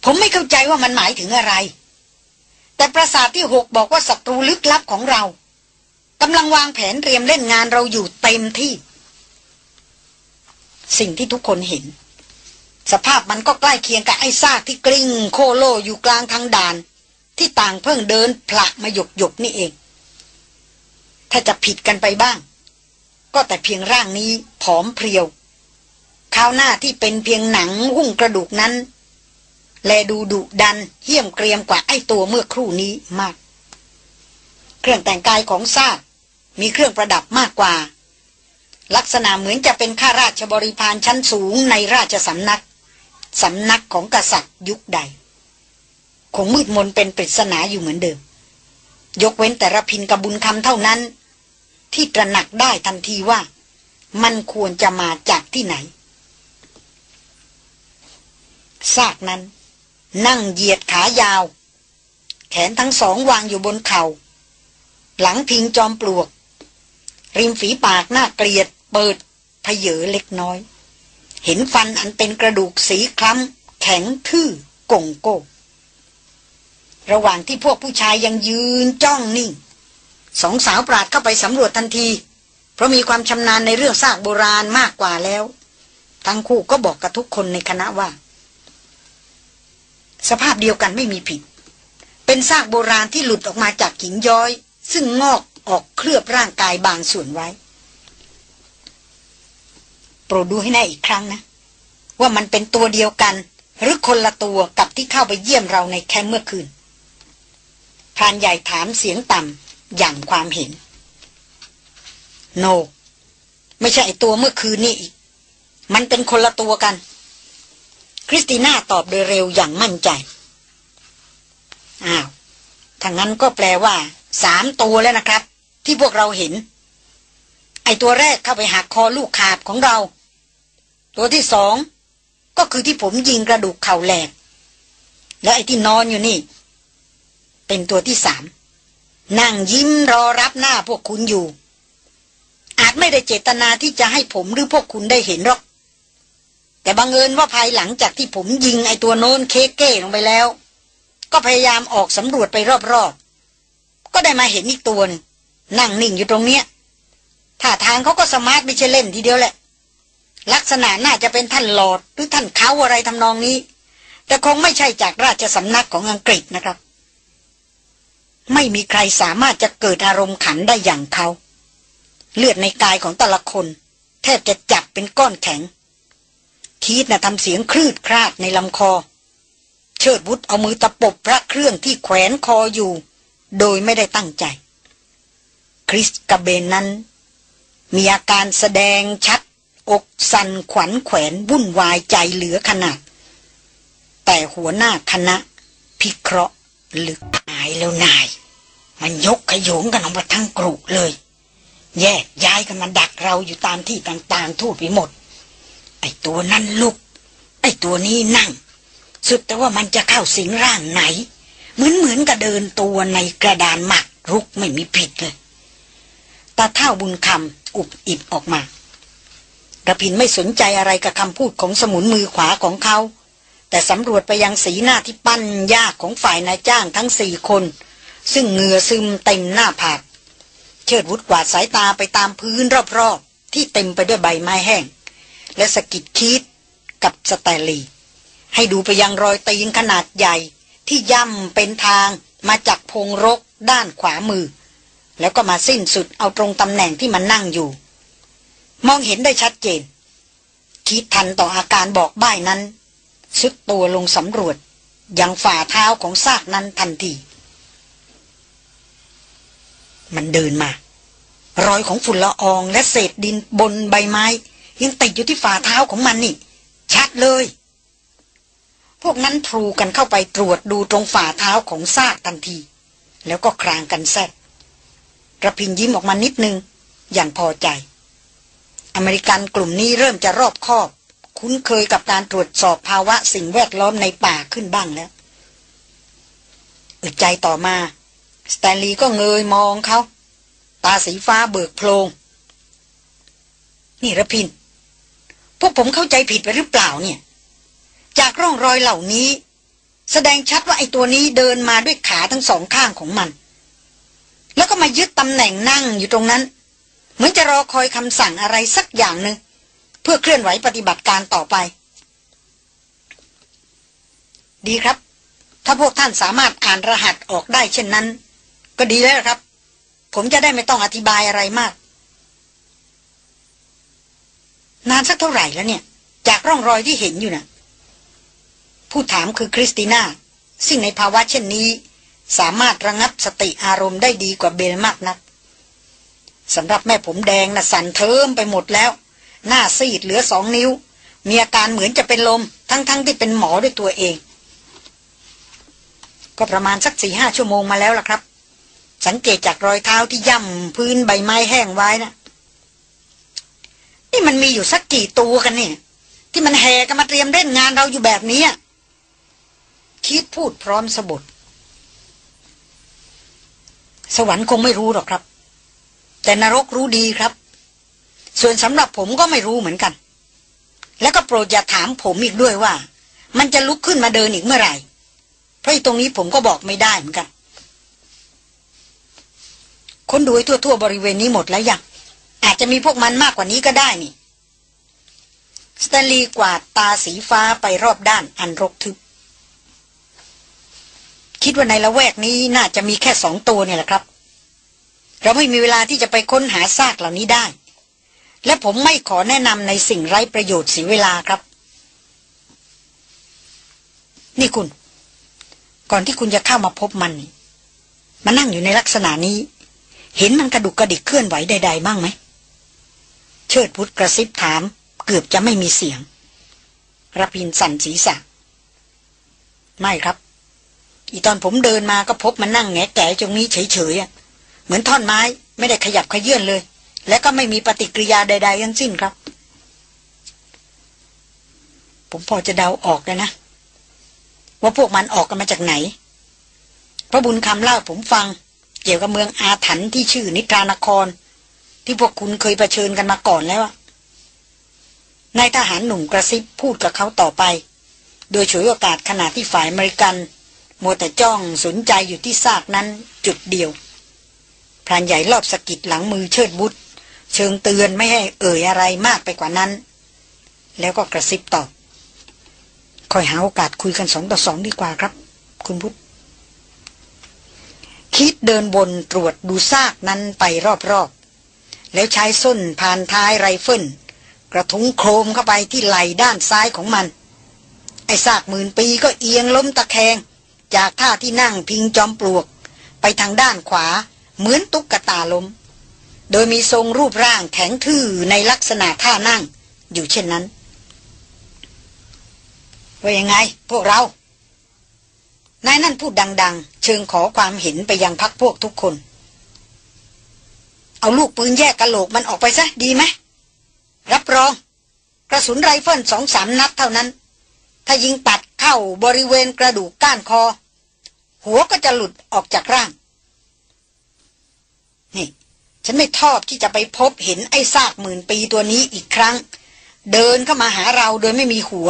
ผมไม่เข้าใจว่ามันหมายถึงอะไร แต่ประสาทที่หกบอกว่าศัตรูลึกลับของเรากำลังวางแผนเตรียมเล่นงานเราอยู่เต็มที่ สิ่งที่ทุกคนเห็น สภาพมันก็ใกล้เคียงกับไอ้ซากที่กลิ้ง โคโลอยู่กลางทางด่าน ที่ต่างเพิ่งเดินผละมาหยกหยกนี่เอง ถ้าจะผิดกันไปบ้าง ก็แต่เพียงร่างนี้ผอมเพรียวข้าวหน้าที่เป็นเพียงหนังหุ้งกระดูกนั้น แลดูดุดันเหี้ยมเกรียมกว่าไอ้ตัวเมื่อครู่นี้มาก เครื่องแต่งกายของซากมีเครื่องประดับมากกว่า ลักษณะเหมือนจะเป็นข้าราชบริพารชั้นสูงในราชสำนักสำนักของกษัตริย์ยุคใด คงมืดมนเป็นปริศนาอยู่เหมือนเดิม ยกเว้นแต่ระพินกบบุญคำเท่านั้น ที่ตระหนักได้ทันทีว่า มันควรจะมาจากที่ไหนซากนั้น นั่งเหยียดขายาว แขนทั้งสองวางอยู่บนเขา่า หลังพิงจอมปลวก ริมฝีปากหน้าเกลียด เปิดพเยอเล็กน้อย เห็นฟันอันเป็นกระดูกสีคล้ำ แข็งทื่อกงโก้ระหว่างที่พวกผู้ชายยังยืนจ้องนิ่ง สองสาวปราดเข้าไปสำรวจทันที เพราะมีความชำนาญในเรื่องซากโบราณมากกว่าแล้ว ทั้งคู่ก็บอกกับทุกคนในคณะว่า สภาพเดียวกันไม่มีผิด เป็นซากโบราณที่หลุดออกมาจากหินย้อย ซึ่งงอกออกเคลือบร่างกายบางส่วนไว้ โปรดดูให้แน่อีกครั้งนะ ว่ามันเป็นตัวเดียวกัน หรือคนละตัวกับที่เข้าไปเยี่ยมเราในแคมป์เมื่อคืนพรานใหญ่ถามเสียงต่ำอย่างความเห็น โน no, ไม่ใช่ไอตัวเมื่อคืนนี่อีก มันเป็นคนละตัวกัน คริสติน่าตอบโดยเร็วอย่างมั่นใจ อ้าวถ้างั้นก็แปลว่าสามตัวแล้วนะครับ ที่พวกเราเห็น ไอตัวแรกเข้าไปหักคอลูกขาบของเรา ตัวที่สอง ก็คือที่ผมยิงกระดูกเข่าแหลก และไอที่นอนอยู่นี่ เป็นตัวที่สามนั่งยิ้มรอรับหน้าพวกคุณอยู่ อาจไม่ได้เจตนาที่จะให้ผมหรือพวกคุณได้เห็นหรอก แต่บังเอิญว่าภายหลังจากที่ผมยิงไอตัวโน้นเคเก้ลงไปแล้ว ก็พยายามออกสำรวจไปรอบๆ ก็ได้มาเห็นอีกตัวนึงนั่งนิ่งอยู่ตรงเนี้ยท่าทางเขาก็สมาร์ทไม่ใช่เล่นทีเดียวแหละ ลักษณะน่าจะเป็นท่านหลอดหรือท่านเขาอะไรทำนองนี้ แต่คงไม่ใช่จากราชสำนักของอังกฤษนะครับ ไม่มีใครสามารถจะเกิดอารมณ์ขันได้อย่างเขา เลือดในกายของแต่ละคน แทบจะจับเป็นก้อนแข็ง คีดนะ่ะทำเสียงคลืดคราดในลำคอ เชิดวุฒเอามือตะปบพระเครื่องที่แขวนคออยู่ โดยไม่ได้ตั้งใจ คริสกับเบนนั้น มีอาการแสดงชัด อกสั่นขวัญแขวนวุ่นวายใจเหลือขนาด แต่หัวหน้าคณะ พิเคราะห์ลึกหายแล้วนาย มันยกขยงกันออกมาทั้งกรุเลย แยกย้ายกันมาดักเราอยู่ตามที่ต่างๆทั่วไปหมด อ้ตัวนั่นลุก ไอ้ตัวนี้นั่ง สุดแต่ว่ามันจะเข้าสิงร่างไหน เหมือนเหมือนกับเดินตัวในกระดานหมักรุกไม่มีผิดเลยตาเท่าบุญคำอุบอิบออกมากระพินไม่สนใจอะไรกับคำพูดของสมุนมือขวาของเขา แต่สำรวจไปยังสีหน้าที่ปั้นยากของฝ่ายนายจ้างทั้งสี่คน ซึ่งเหงื่อซึมเต็มหน้าผากเชิดวุฒกวาดสายตาไปตามพื้นรอบๆ ที่เต็มไปด้วยใบไม้แห้ง และสกิดคิดกับสแตลีให้ดูไปยังรอยตีนขนาดใหญ่ที่ย่ำเป็นทางมาจากพงรกด้านขวามือ แล้วก็มาสิ้นสุดเอาตรงตำแหน่งที่มันนั่งอยู่ มองเห็นได้ชัดเจน คิดทันต่ออาการบอกใบ้นั้นซุดตัวลงสำรวจยังฝ่าเท้าของซากนั้นทันที มันเดินมา รอยของฝุ่นละอองและเศษดินบนใบไม้ ยังติดอยู่ที่ฝ่าเท้าของมันนี่ ชัดเลย พวกนั้นทรูกันเข้าไปตรวจดูตรงฝ่าเท้าของซากทันที แล้วก็ครางกันแซดระพินยิ้มออกมานิดนึง อย่างพอใจ อเมริกันกลุ่มนี้เริ่มจะรอบคอบ คุ้นเคยกับการตรวจสอบภาวะสิ่งแวดล้อมในป่าขึ้นบ้างแล้วอึดใจต่อมา สแตนลีย์ก็เงยมองเขา ตาสีฟ้าเบิกโพลงนี่ระพิน พวกผมเข้าใจผิดไปหรือเปล่าเนี่ย จากร่องรอยเหล่านี้ แสดงชัดว่าไอ้ตัวนี้เดินมาด้วยขาทั้งสองข้างของมัน แล้วก็มายึดตำแหน่งนั่งอยู่ตรงนั้น เหมือนจะรอคอยคำสั่งอะไรสักอย่างหนึ่งเพื่อเคลื่อนไหวปฏิบัติการต่อไป ดีครับ ถ้าพวกท่านสามารถอ่านรหัสออกได้เช่นนั้น ก็ดีแล้วครับ ผมจะได้ไม่ต้องอธิบายอะไรมาก นานสักเท่าไหร่แล้วเนี่ย จากร่องรอยที่เห็นอยู่นะ่ะ ผู้ถามคือคริสติน่า ซึ่งในภาวะเช่นนี้ สามารถระงับสติอารมณ์ได้ดีกว่าเบลมากนักสำหรับแม่ผมแดงนะ่ะสั่นเทิมไปหมดแล้ว หน้าซีดเหลือสองนิ้ว มีอาการเหมือนจะเป็นลม ทั้งๆทที่เป็นหมอด้วยตัวเอง ก็ประมาณสักสี่ห้าชั่วโมงมาแล้วล่ะครับ สังเกตจากรอยเท้าที่ย่ำพื้นใบไม้แห้งไว้นะ นี่มันมีอยู่สักกี่ตัวกันนี่ ที่มันแห่กันมาเตรียมเล่นงานเราอยู่แบบนี้คิดพูดพร้อมสบดสวรรค์คงไม่รู้หรอกครับ แต่นรกรู้ดีครับ ส่วนสำหรับผมก็ไม่รู้เหมือนกัน แล้วก็โปรดอย่าถามผมอีกด้วยว่า มันจะลุกขึ้นมาเดินอีกเมื่อไหร่ เพราะตรงนี้ผมก็บอกไม่ได้เหมือนกัน คนดูทั่วทั่วบริเวณนี้หมดแล้วยัง อาจจะมีพวกมันมากกว่านี้ก็ได้นี่สแตนลีย์กวาดตาสีฟ้าไปรอบด้านอันรกทึบ คิดว่าในละแวกนี้น่าจะมีแค่สองตัวเนี่ยแหละครับ เราไม่มีเวลาที่จะไปค้นหาซากเหล่านี้ได้ และผมไม่ขอแนะนำในสิ่งไร้ประโยชน์เสียเวลาครับ นี่คุณ ก่อนที่คุณจะเข้ามาพบมันมานั่งอยู่ในลักษณะนี้ เห็นมันกระดุกกระดิกเคลื่อนไหวใดๆบ้างไหม เชิดพุทธกระซิบถามเกือบจะไม่มีเสียงรพินสั่นศีรษะ ไม่ครับ อีตอนผมเดินมาก็พบมันนั่งแงะแก่ตรงนี้เฉยๆเหมือนท่อนไม้ไม่ได้ขยับขยื่นเลย และก็ไม่มีปฏิกิริยาใดๆทั้งสิ้นครับ ผมพอจะเดาออกเลยนะ ว่าพวกมันออกกันมาจากไหน พระบุญคำเล่าผมฟัง เกี่ยวกับเมืองอาถรรพ์ที่ชื่อนิทรานคร ที่พวกคุณเคยเผชิญกันมาก่อนแล้วนายทหารหนุ่มกระซิบพูดกับเขาต่อไป โดยฉวยโอกาสขณะที่ฝ่ายอเมริกันมัวแต่จ้องสนใจอยู่ที่ซากนั้นจุดเดียวพรานใหญ่รอบสกิดหลังมือเชิดบุตรเชิงเตือนไม่ให้เอ่ยอะไรมากไปกว่านั้น แล้วก็กระซิบตอบคอยหาโอกาสคุยกันสองต่อสองดีกว่าครับ คุณพุทธคิดเดินบนตรวจดูซากนั้นไปรอบ แล้วใช้ส้นผ่านท้ายไรเฟิลกระทุ้งโครมเข้าไปที่ไหล่ด้านซ้ายของมัน ไอ้ซากหมื่นปีก็เอียงล้มตะแคง จากท่าที่นั่งพิงจอมปลวก ไปทางด้านขวา เหมือนตุ๊กตาล้ม โดยมีทรงรูปร่างแข็งทื่อในลักษณะท่านั่ง อยู่เช่นนั้นว่ายังไง พวกเรานายนั่นพูดดัง ๆ เชิงขอความเห็นไปยังพักพวกทุกคน เอาลูกปืนแยกกะโหลกมันออกไปซะดีไหมรับรอง กระสุนไรเฟิลสองสามนัดเท่านั้น ถ้ายิงตัดเข้าบริเวณกระดูกก้านคอ หัวก็จะหลุดออกจากร่าง นี่ ฉันไม่ทอบที่จะไปพบเห็นไอ้ซากหมื่นปีตัวนี้อีกครั้ง เดินเข้ามาหาเราโดยไม่มีหัว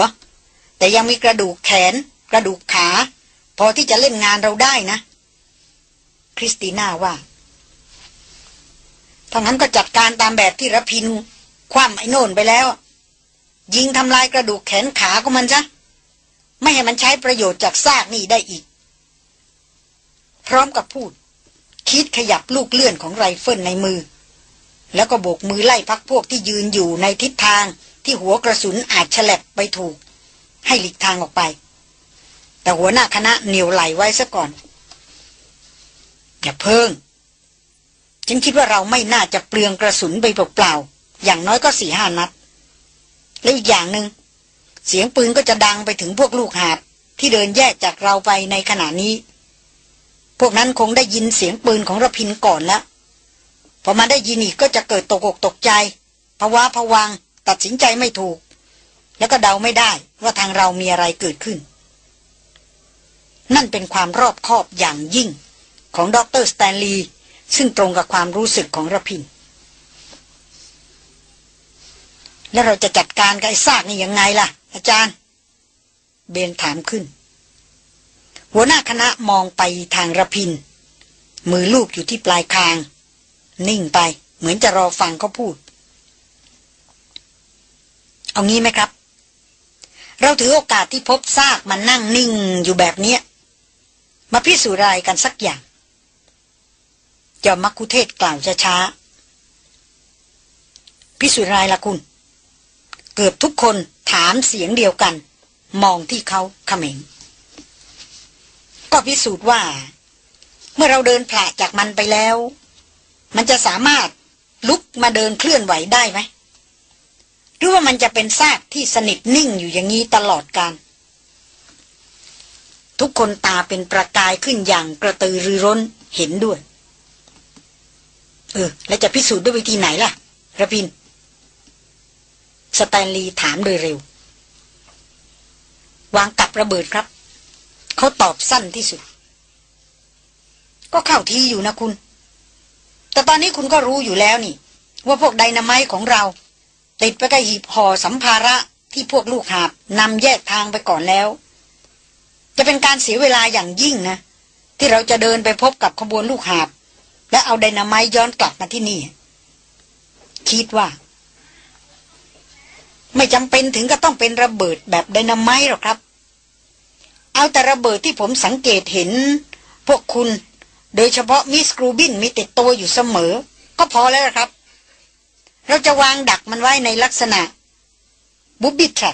แต่ยังมีกระดูกแขน กระดูกขา พอที่จะเล่นงานเราได้นะ คริสติน่าว่า ถ้างั้นก็จัดการตามแบบที่ระพิน คว่ำไอ้โน่นไปแล้ว ยิงทำลายกระดูกแขนขาของมันซะไม่ให้มันใช้ประโยชน์จากซากนี่ได้อีก พร้อมกับพูด คิดขยับลูกเลื่อนของไรเฟิลในมือ แล้วก็โบกมือไล่พักพวกที่ยืนอยู่ในทิศทางที่หัวกระสุนอาจฉลับไปถูก ให้หลีกทางออกไป แต่หัวหน้าคณะเหนียวไหลไว้ซะก่อน อย่าเพิ่ง ฉันคิดว่าเราไม่น่าจะเปลืองกระสุนไปเปล่าๆอย่างน้อยก็สี่ห้านัด และอีกอย่างหนึง่งเสียงปืนก็จะดังไปถึงพวกลูกหาบที่เดินแยกจากเราไปในขณะนี้ พวกนั้นคงได้ยินเสียงปืนของระพินก่อนแล้วพอมาได้ยินอีกก็จะเกิดตกอกตกใจภาวะผวังตัดสินใจไม่ถูก แล้วก็เดาไม่ได้ว่าทางเรามีอะไรเกิดขึ้น นั่นเป็นความรอบคอบอย่างยิ่งของดรสแตนลีย์ ซึ่งตรงกับความรู้สึกของระพิน แล้วเราจะจัดการกับไอ้ซากนี่ยังไงล่ะ อาจารย์ เบนถามขึ้น หัวหน้าคณะมองไปทางระพิน มือลูกอยู่ที่ปลายคาง นิ่งไปเหมือนจะรอฟังเขาพูด เอางี้ไหมครับ เราถือโอกาสที่พบซากมันนั่งนิ่งอยู่แบบนี้มาพิสูจน์อะไรกันสักอย่าง จอมมักคุเทศกล่าวช้าๆพิสุรายละคุณ เกือบทุกคนถามเสียงเดียวกัน มองที่เขาเขม็ง ก็พิสูจน์ว่า เมื่อเราเดินผ่าจากมันไปแล้ว มันจะสามารถลุกมาเดินเคลื่อนไหวได้ไหมหรือว่ามันจะเป็นซากที่สนิทนิ่งอยู่อย่างนี้ตลอดการ ทุกคนตาเป็นประกายขึ้นอย่างกระตือรือร้นเห็นด้วย เออ แล้วจะพิสูจน์ด้วยวิธีไหนล่ะระพิน สแตนลีย์ถามโดยเร็ว วางกับระเบิดครับ เขาตอบสั้นที่สุด ก็เข้าทีอยู่นะคุณ แต่ตอนนี้คุณก็รู้อยู่แล้วนี่ ว่าพวกไดนาไมต์ของเรา ติดไปกับหีบห่อสัมภาระที่พวกลูกหาบนำแยกทางไปก่อนแล้ว จะเป็นการเสียเวลาอย่างยิ่งนะ ที่เราจะเดินไปพบกับขบวนลูกหาบ และเอาไดนาไมย้อนกลับมาที่นี่ คิดว่า ไม่จำเป็นถึงก็ต้องเป็นระเบิดแบบไดนาไมหรอกครับ เอาแต่ระเบิดที่ผมสังเกตเห็น พวกคุณ โดยเฉพาะมิสกรูบินมีติดตัวอยู่เสมอ ก็พอแล้วครับ เราจะวางดักมันไว้ในลักษณะบุบบิทรั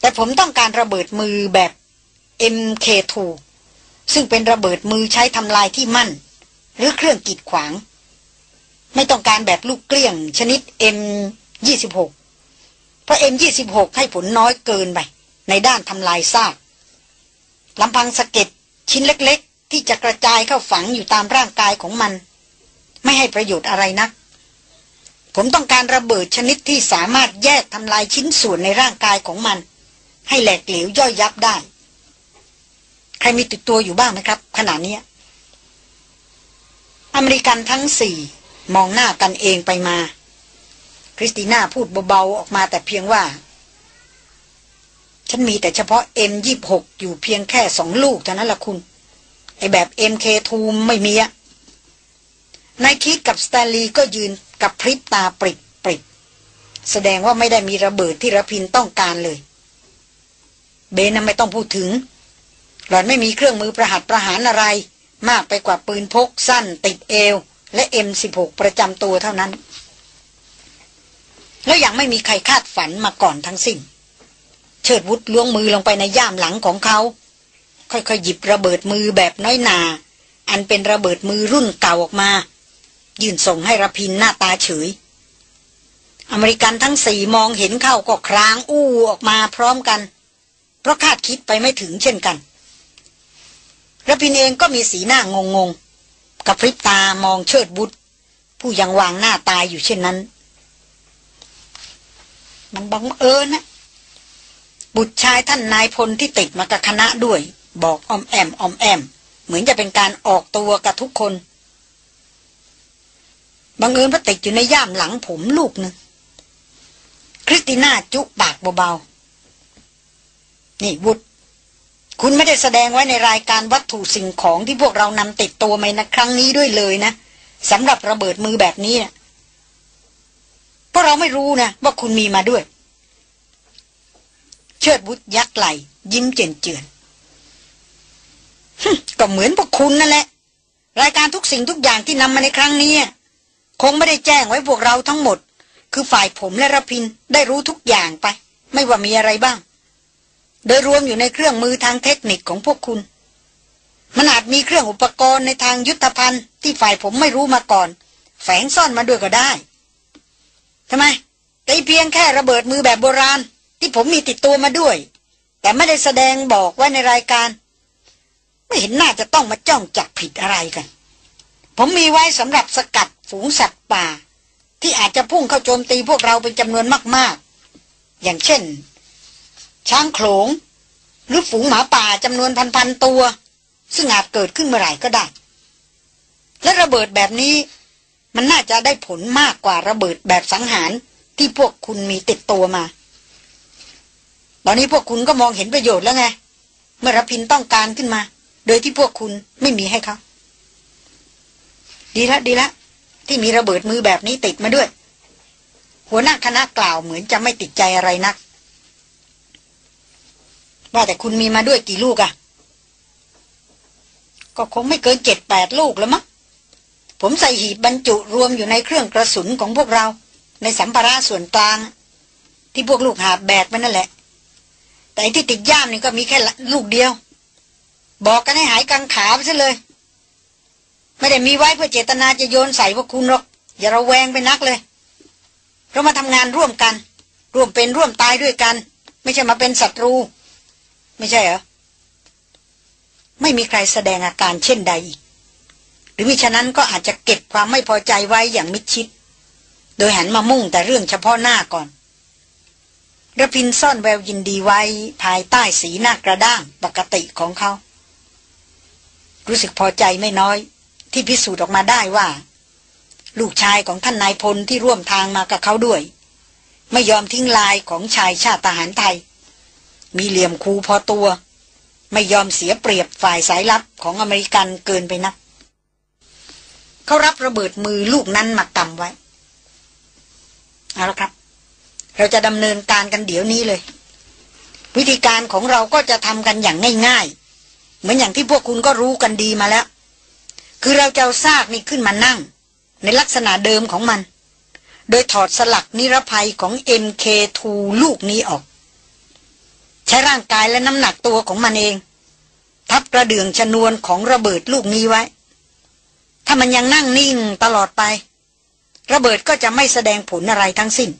แต่ผมต้องการระเบิดมือแบบ MK2 ซึ่งเป็นระเบิดมือใช้ทำลายที่มั่น หรือเครื่องกีดขวาง ไม่ต้องการแบบลูกเกลี้ยง ชนิด M26 เพราะ M26 ให้ผลน้อยเกินไป ในด้านทำลายซากลำพังสะเก็ดชิ้นเล็กๆ ที่จะกระจายเข้าฝังอยู่ตามร่างกายของมัน ไม่ให้ประโยชน์อะไรนัก ผมต้องการระเบิดชนิดที่สามารถแยกทำลายชิ้นส่วนในร่างกายของมัน ให้แหลกเหลวย่อยยับได้ ใครมีติดตัวอยู่บ้างไหมครับ ขณะนี้ อเมริกันทั้งสี่มองหน้ากันเองไปมา คริสติน่าพูดเบาๆออกมาแต่เพียงว่า ฉันมีแต่เฉพาะ M26 อยู่เพียงแค่สองลูกเท่านั้นละคุณ ไอแบบ MK2 ไม่มีอะนายคิดกับสแตนลีย์ก็ยืนกับพริบตาปริบปริบแสดงว่าไม่ได้มีระเบิดที่ระพินต้องการเลย เบนไม่ต้องพูดถึง หล่อนไม่มีเครื่องมือประหัตประหารอะไร มากไปกว่าปืนพกสั้นติดเอว และเอ็มสิบหกประจำตัวเท่านั้น แล้วยังไม่มีใครคาดฝันมาก่อนทั้งสิ้น เชิดวุฒล้วงมือลงไปในย่ามหลังของเขา ค่อยๆหยิบระเบิดมือแบบน้อยนา อันเป็นระเบิดมือรุ่นเก่าออกมา ยื่นส่งให้รพินหน้าตาเฉย อเมริกันทั้งสี่มองเห็นเข้าก็ครางอู้ออกมาพร้อมกัน เพราะคาดคิดไปไม่ถึงเช่นกัน ระพินเองก็มีสีหน้างงงกระพริบตามองเชิดบุตร ผู้ยังวางหน้าตายอยู่เช่นนั้น มันบังเอิญนะ บุตรชายท่านนายพลที่ติดมากับคณะด้วย บอกอมแอมอมแอม เหมือนจะเป็นการออกตัวกับทุกคน บังเอิญพระติดอยู่ในย่ามหลังผมลูกหนึ่งคริสติน่าจุปากเบาๆ นี่บุตร คุณไม่ได้แสดงไว้ในรายการวัตถุสิ่งของที่พวกเรานำติดตัวมาในครั้งนี้ด้วยเลยนะสำหรับระเบิดมือแบบนี้นะเพราะเราไม่รู้นะว่าคุณมีมาด้วย เชิดบุตรยักไหล ยิ้มเจนเจือนก็เหมือนพวกคุณนั่นแหละ รายการทุกสิ่งทุกอย่างที่นำมาในครั้งนี้คงไม่ได้แจ้งไว้พวกเราทั้งหมด คือฝ่ายผมและรพินได้รู้ทุกอย่างไป ไม่ว่ามีอะไรบ้าง โดยรวมอยู่ในเครื่องมือทางเทคนิคของพวกคุณ มันอาจมีเครื่องอุปกรณ์ในทางยุทธภัณฑ์ที่ฝ่ายผมไม่รู้มาก่อน แฝงซ่อนมาด้วยก็ได้ทำไมแต่เพียงแค่ระเบิดมือแบบโบราณ ที่ผมมีติดตัวมาด้วย แต่ไม่ได้แสดงบอกไว้ในรายการ ไม่เห็นน่าจะต้องมาจ้องจับผิดอะไรกัน ผมมีไว้สำหรับสกัดฝูงสัตว์ป่า ที่อาจจะพุ่งเข้าโจมตีพวกเราเป็นจำนวนมาก ๆ อย่างเช่น ช้างโขลง หรือฝูงหมาป่าจำนวนพันๆตัว ซึ่งอาจเกิดขึ้นเมื่อไหร่ก็ได้ และระเบิดแบบนี้มันน่าจะได้ผลมากกว่าระเบิดแบบสังหารที่พวกคุณมีติดตัวมา ตอนนี้พวกคุณก็มองเห็นประโยชน์แล้วไง เมื่อรพินต้องการขึ้นมา โดยที่พวกคุณไม่มีให้เขาดีละดีละ ที่มีระเบิดมือแบบนี้ติดมาด้วย หัวหน้าคณะกล่าวเหมือนจะไม่ติดใจอะไรนัก ว่าแต่คุณมีมาด้วยกี่ลูกอะก็คงไม่เกินเจ็ดแปดลูกแล้วมั้งผมใส่หีบบรรจุรวมอยู่ในเครื่องกระสุนของพวกเรา ในสัมภาระส่วนกลาง ที่พวกลูกหาแบกไปนั่นแหละ แต่ที่ติดย่ามนี่ก็มีแค่ลูกเดียว บอกกันให้หายกังขาไปซะเลย ไม่ได้มีไว้เพื่อเจตนาจะโยนใส่พวกคุณหรอก อย่าระแวงไปนักเลยเรามาทำงานร่วมกัน ร่วมเป็นร่วมตายด้วยกัน ไม่ใช่มาเป็นศัตรู ไม่ใช่เหรอ ไม่มีใครแสดงอาการเช่นใดอีก หรือมิฉะนั้นก็อาจจะเก็บความไม่พอใจไว้อย่างมิดชิด โดยหันมามุ่งแต่เรื่องเฉพาะหน้าก่อนระพินซ่อนแววยินดีไว้ภายใต้สีหน้ากระด้างปกติของเขา รู้สึกพอใจไม่น้อย ที่พิสูจน์ออกมาได้ว่า ลูกชายของท่านนายพลที่ร่วมทางมากับเขาด้วย ไม่ยอมทิ้งลายของชายชาติทหารไทย มีเหลี่ยมคูพอตัว ไม่ยอมเสียเปรียบฝ่ายสายลับของอเมริกันเกินไปนัก เขารับระเบิดมือลูกนั้นมากำไว้ เอาละครับ เราจะดำเนินการกันเดี๋ยวนี้เลย วิธีการของเราก็จะทำกันอย่างง่ายๆ เหมือนอย่างที่พวกคุณก็รู้กันดีมาแล้ว คือเราจะเอาซากนี่ขึ้นมานั่ง ในลักษณะเดิมของมัน โดยถอดสลักนิรภัยของ MK2 ลูกนี้ออก ใช้ร่างกายและน้ำหนักตัวของมันเอง ทับกระเดื่องชนวนของระเบิดลูกนี้ไว้ ถ้ามันยังนั่งนิ่งตลอดไป ระเบิดก็จะไม่แสดงผลอะไรทั้งสิ้น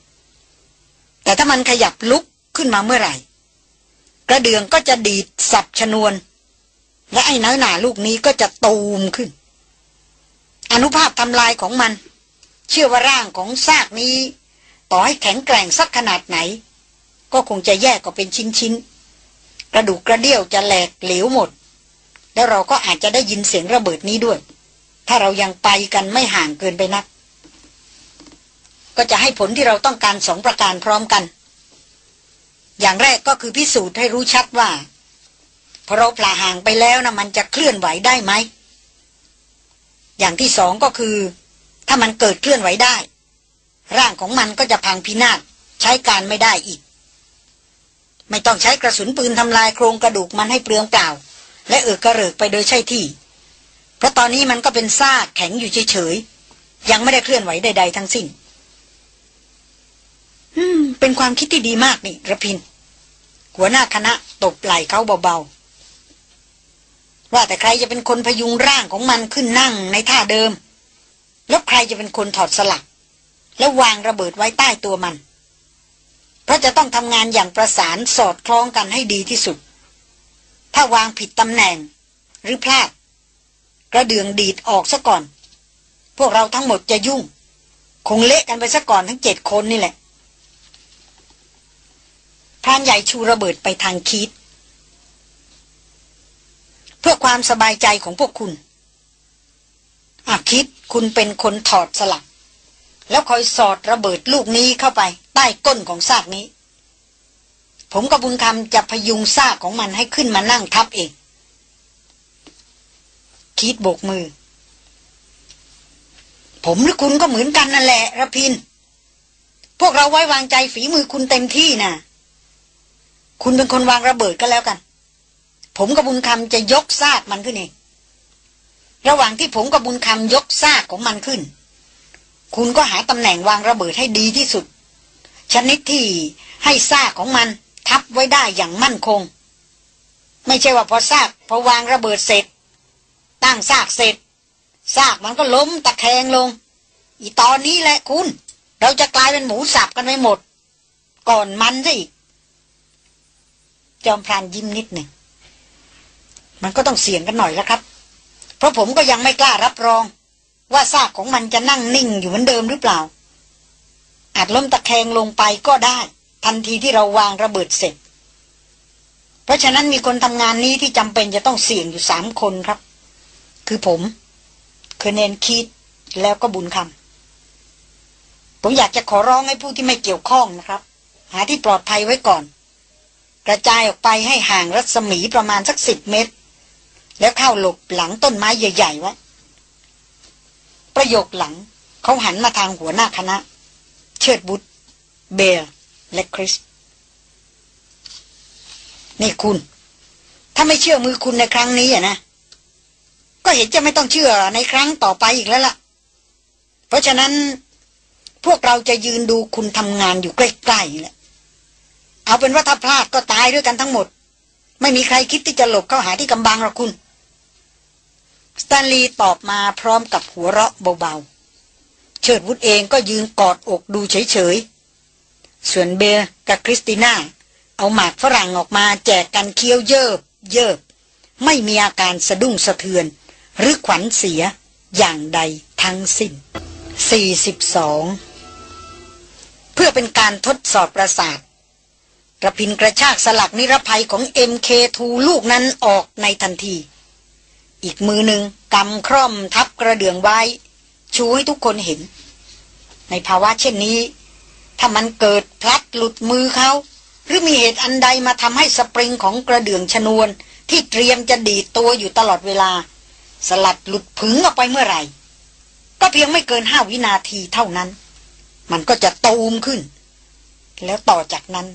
แต่ถ้ามันขยับลุกขึ้นมาเมื่อไหร่ กระเดื่องก็จะดีดสับชนวน และไอ้เนื้อหนาลูกนี้ก็จะตูมขึ้น อนุภาพทำลายของมัน เชื่อว่าร่างของซากนี้ ต่อให้แข็งแกร่งสักขนาดไหน ก็คงจะแยกก็เป็นชิ้นๆ กระดูกกระเดี่ยวจะแหลกเหลวหมด แล้วเราก็อาจจะได้ยินเสียงระเบิดนี้ด้วย ถ้าเรายังไปกันไม่ห่างเกินไปนัก ก็จะให้ผลที่เราต้องการสองประการพร้อมกัน อย่างแรกก็คือพิสูจน์ให้รู้ชัดว่าพอเราพลาห่างไปแล้วนะมันจะเคลื่อนไหวได้ไหม อย่างที่สองก็คือ ถ้ามันเกิดเคลื่อนไหวได้ ร่างของมันก็จะพังพินาศใช้การไม่ได้อีก ไม่ต้องใช้กระสุนปืนทำลายโครงกระดูกมันให้เปลืองเปล่า และเอือกกระเริกไปโดยใช่ที่ เพราะตอนนี้มันก็เป็นซากแข็งอยู่เฉยๆ ยังไม่ได้เคลื่อนไหวใด ๆ ทั้งสิ้น อืม เป็นความคิดที่ดีมากนี่ระพิน หัวหน้าคณะตบไหล่เขาเบาๆ ว่าแต่ใครจะเป็นคนพยุงร่างของมันขึ้นนั่งในท่าเดิม แล้วใครจะเป็นคนถอดสลัก แล้ววางระเบิดไว้ใต้ตัวมัน เพราะจะต้องทำงานอย่างประสานสอดคล้องกันให้ดีที่สุด ถ้าวางผิดตำแหน่ง หรือพลาด กระเดืองดีดออกซะก่อน พวกเราทั้งหมดจะยุ่ง คงเละกันไปซะก่อนทั้งเจ็ดคนนี่แหละพรานใหญ่ชูระเบิดไปทางคิด เพื่อความสบายใจของพวกคุณอาคิดคุณเป็นคนถอดสลัก แล้วคอยสอดระเบิดลูกนี้เข้าไป ใต้ก้นของซากนี้ ผมกับบุญคำจะพยุงซากของมันให้ขึ้นมานั่งทับเอง คิดโบกมือ ผมหรือคุณก็เหมือนกันนั่นแหละระพิน พวกเราไว้วางใจฝีมือคุณเต็มที่นะ่ะ คุณเป็นคนวางระเบิดก็แล้วกัน ผมกับบุญคำจะยกซากมันขึ้นเองระหว่างที่ผมกับบุญคำยกซากของมันขึ้น คุณก็หาตำแหน่งวางระเบิดให้ดีที่สุด ชนิดที่ให้ซากของมันทับไว้ได้อย่างมั่นคง ไม่ใช่ว่าพอซากพอวางระเบิดเสร็จ ตั้งซากเสร็จซากมันก็ล้มตะแคงลง อีตอนนี้แหละคุณ เราจะกลายเป็นหมูสับกันไปหมด ก่อนมันซะอีก จอมพรานยิ้มนิดหนึ่ง มันก็ต้องเสี่ยงกันหน่อยแล้วครับ เพราะผมก็ยังไม่กล้ารับรอง ว่าซากของมันจะนั่งนิ่งอยู่เหมือนเดิมหรือเปล่า อาจล้มตะแคงลงไปก็ได้ ทันทีที่เราวางระเบิดเสร็จ เพราะฉะนั้นมีคนทำงานนี้ที่จำเป็นจะต้องเสี่ยงอยู่สามคนครับ คือผม คือเนนคิดแล้วก็บุญคำผมอยากจะขอร้องให้ผู้ที่ไม่เกี่ยวข้องนะครับ หาที่ปลอดภัยไว้ก่อน กระจายออกไปให้ห่างรัศมีประมาณสักสิบเมตร แล้วเข้าหลบหลังต้นไม้ใหญ่ๆไว้ประโยคหลังเขาหันมาทางหัวหน้าคณะ เชิดบุตร เบลและคริส นี่คุณ ถ้าไม่เชื่อมือคุณในครั้งนี้อะนะ ก็เห็นจะไม่ต้องเชื่อในครั้งต่อไปอีกแล้วล่ะ เพราะฉะนั้นพวกเราจะยืนดูคุณทำงานอยู่ใกล้ๆแหละ เอาเป็นว่าถ้าพลาดก็ตายด้วยกันทั้งหมด ไม่มีใครคิดที่จะหลบเข้าหาที่กำบังหรอกคุณสแตนลีย์ตอบมาพร้อมกับหัวเราะเบาๆ เชิดวุฒเองก็ยืนกอดอกดูเฉยๆ ส่วนเบลกับคริสติน่า เอาหมากฝรั่งออกมาแจกกันเคี้ยวเยิบ เยิบ ไม่มีอาการสะดุ้งสะเทือน หรือขวัญเสียอย่างใดทั้งสิ้น 42 เพื่อเป็นการทดสอบประสาท รพินทร์กระชากสลักนิรภัยของ MK2 ลูกนั้นออกในทันที อีกมือหนึ่งกำคร่อมทับกระเดื่องไว้ ชูให้ทุกคนเห็น ในภาวะเช่นนี้ ถ้ามันเกิดพลัดหลุดมือเขา หรือมีเหตุอันใดมาทำให้สปริงของกระเดื่องชนวน ที่เตรียมจะดีตัวอยู่ตลอดเวลา สลัดหลุดผึงออกไปเมื่อไหร่ ก็เพียงไม่เกินห้าวินาทีเท่านั้น มันก็จะตูมขึ้น แล้วต่อจากนั้น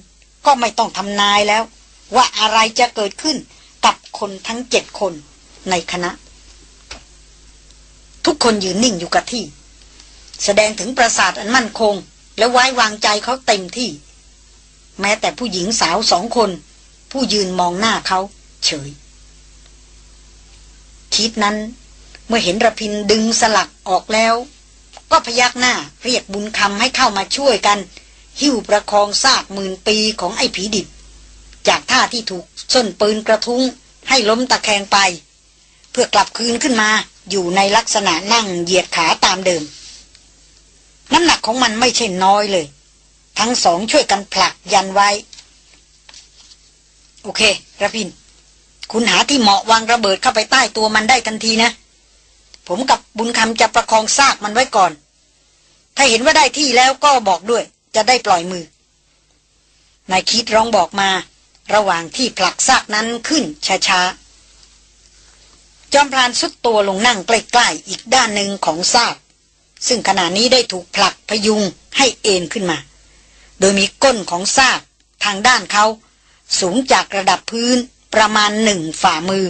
ก็ไม่ต้องทำนายแล้ว ว่าอะไรจะเกิดขึ้นกับคนทั้งเจ็ดคนในคณะ ทุกคนยืนนิ่งอยู่กับที่ แสดงถึงประสาทอันมั่นคง และไว้วางใจเขาเต็มที่ แม้แต่ผู้หญิงสาวสองคน ผู้ยืนมองหน้าเขาเฉย คิดนั้นเมื่อเห็นระพินดึงสลักออกแล้ว ก็พยักหน้าเรียกบุญคำให้เข้ามาช่วยกัน หิ้วประคองซากหมื่นปีของไอ้ผีดิบ จากท่าที่ถูกส้นปืนกระทุ้งให้ล้มตะแคงไป เพื่อกลับคืนขึ้นมา อยู่ในลักษณะนั่งเหยียดขาตามเดิม น้ำหนักของมันไม่ใช่น้อยเลย ทั้งสองช่วยกันผลักยันไว้ โอเคระพิน คุณหาที่เหมาะวางระเบิดเข้าไปใต้ตัวมันได้ทันทีนะ ผมกับบุญคำจะประคองซากมันไว้ก่อน ถ้าเห็นว่าได้ที่แล้วก็บอกด้วย จะได้ปล่อยมือนายคิดร้องบอกมา ระหว่างที่ผลักซากนั้นขึ้นช้าๆ จอมพรานสุดตัวลงนั่งใกล้ๆอีกด้านหนึ่งของซาก ซึ่งขณะนี้ได้ถูกผลักพยุงให้เอ็นขึ้นมา โดยมีก้นของซากทางด้านเขา สูงจากระดับพื้นประมาณหนึ่งฝ่ามือ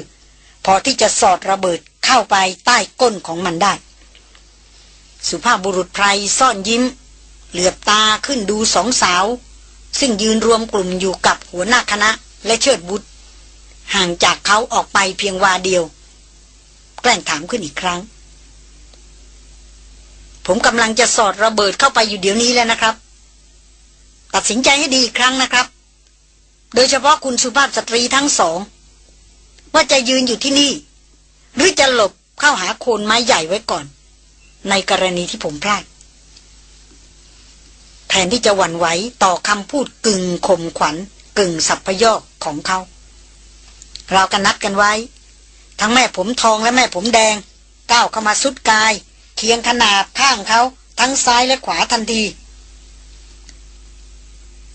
พอที่จะสอดระเบิดเข้าไปใต้ก้นของมันได้ สุภาพบุรุษไพรซ่อนยิ้ม เหลือบตาขึ้นดูสองสาว ซึ่งยืนรวมกลุ่มอยู่กับหัวหน้าคณะและเชิดบุตรห่างจากเขาออกไปเพียงวาเดียว แกล้งถามขึ้นอีกครั้ง ผมกำลังจะสอดระเบิดเข้าไปอยู่เดี๋ยวนี้แล้วนะครับ ตัดสินใจให้ดีอีกครั้งนะครับ โดยเฉพาะคุณสุภาพสตรีทั้งสอง ว่าจะยืนอยู่ที่นี่ หรือจะหลบเข้าหาโคนไม้ใหญ่ไว้ก่อน ในกรณีที่ผมพลาดแทนที่จะหวั่นไหวต่อคำพูดกึ่งข่มขวัญกึ่งสับพยอกของเขา เรากันนัดกันไว้ ทั้งแม่ผมทองและแม่ผมแดง ก้าวเข้ามาสุดกาย เคียงขนาดข้างเขาทั้งซ้ายและขวาทันที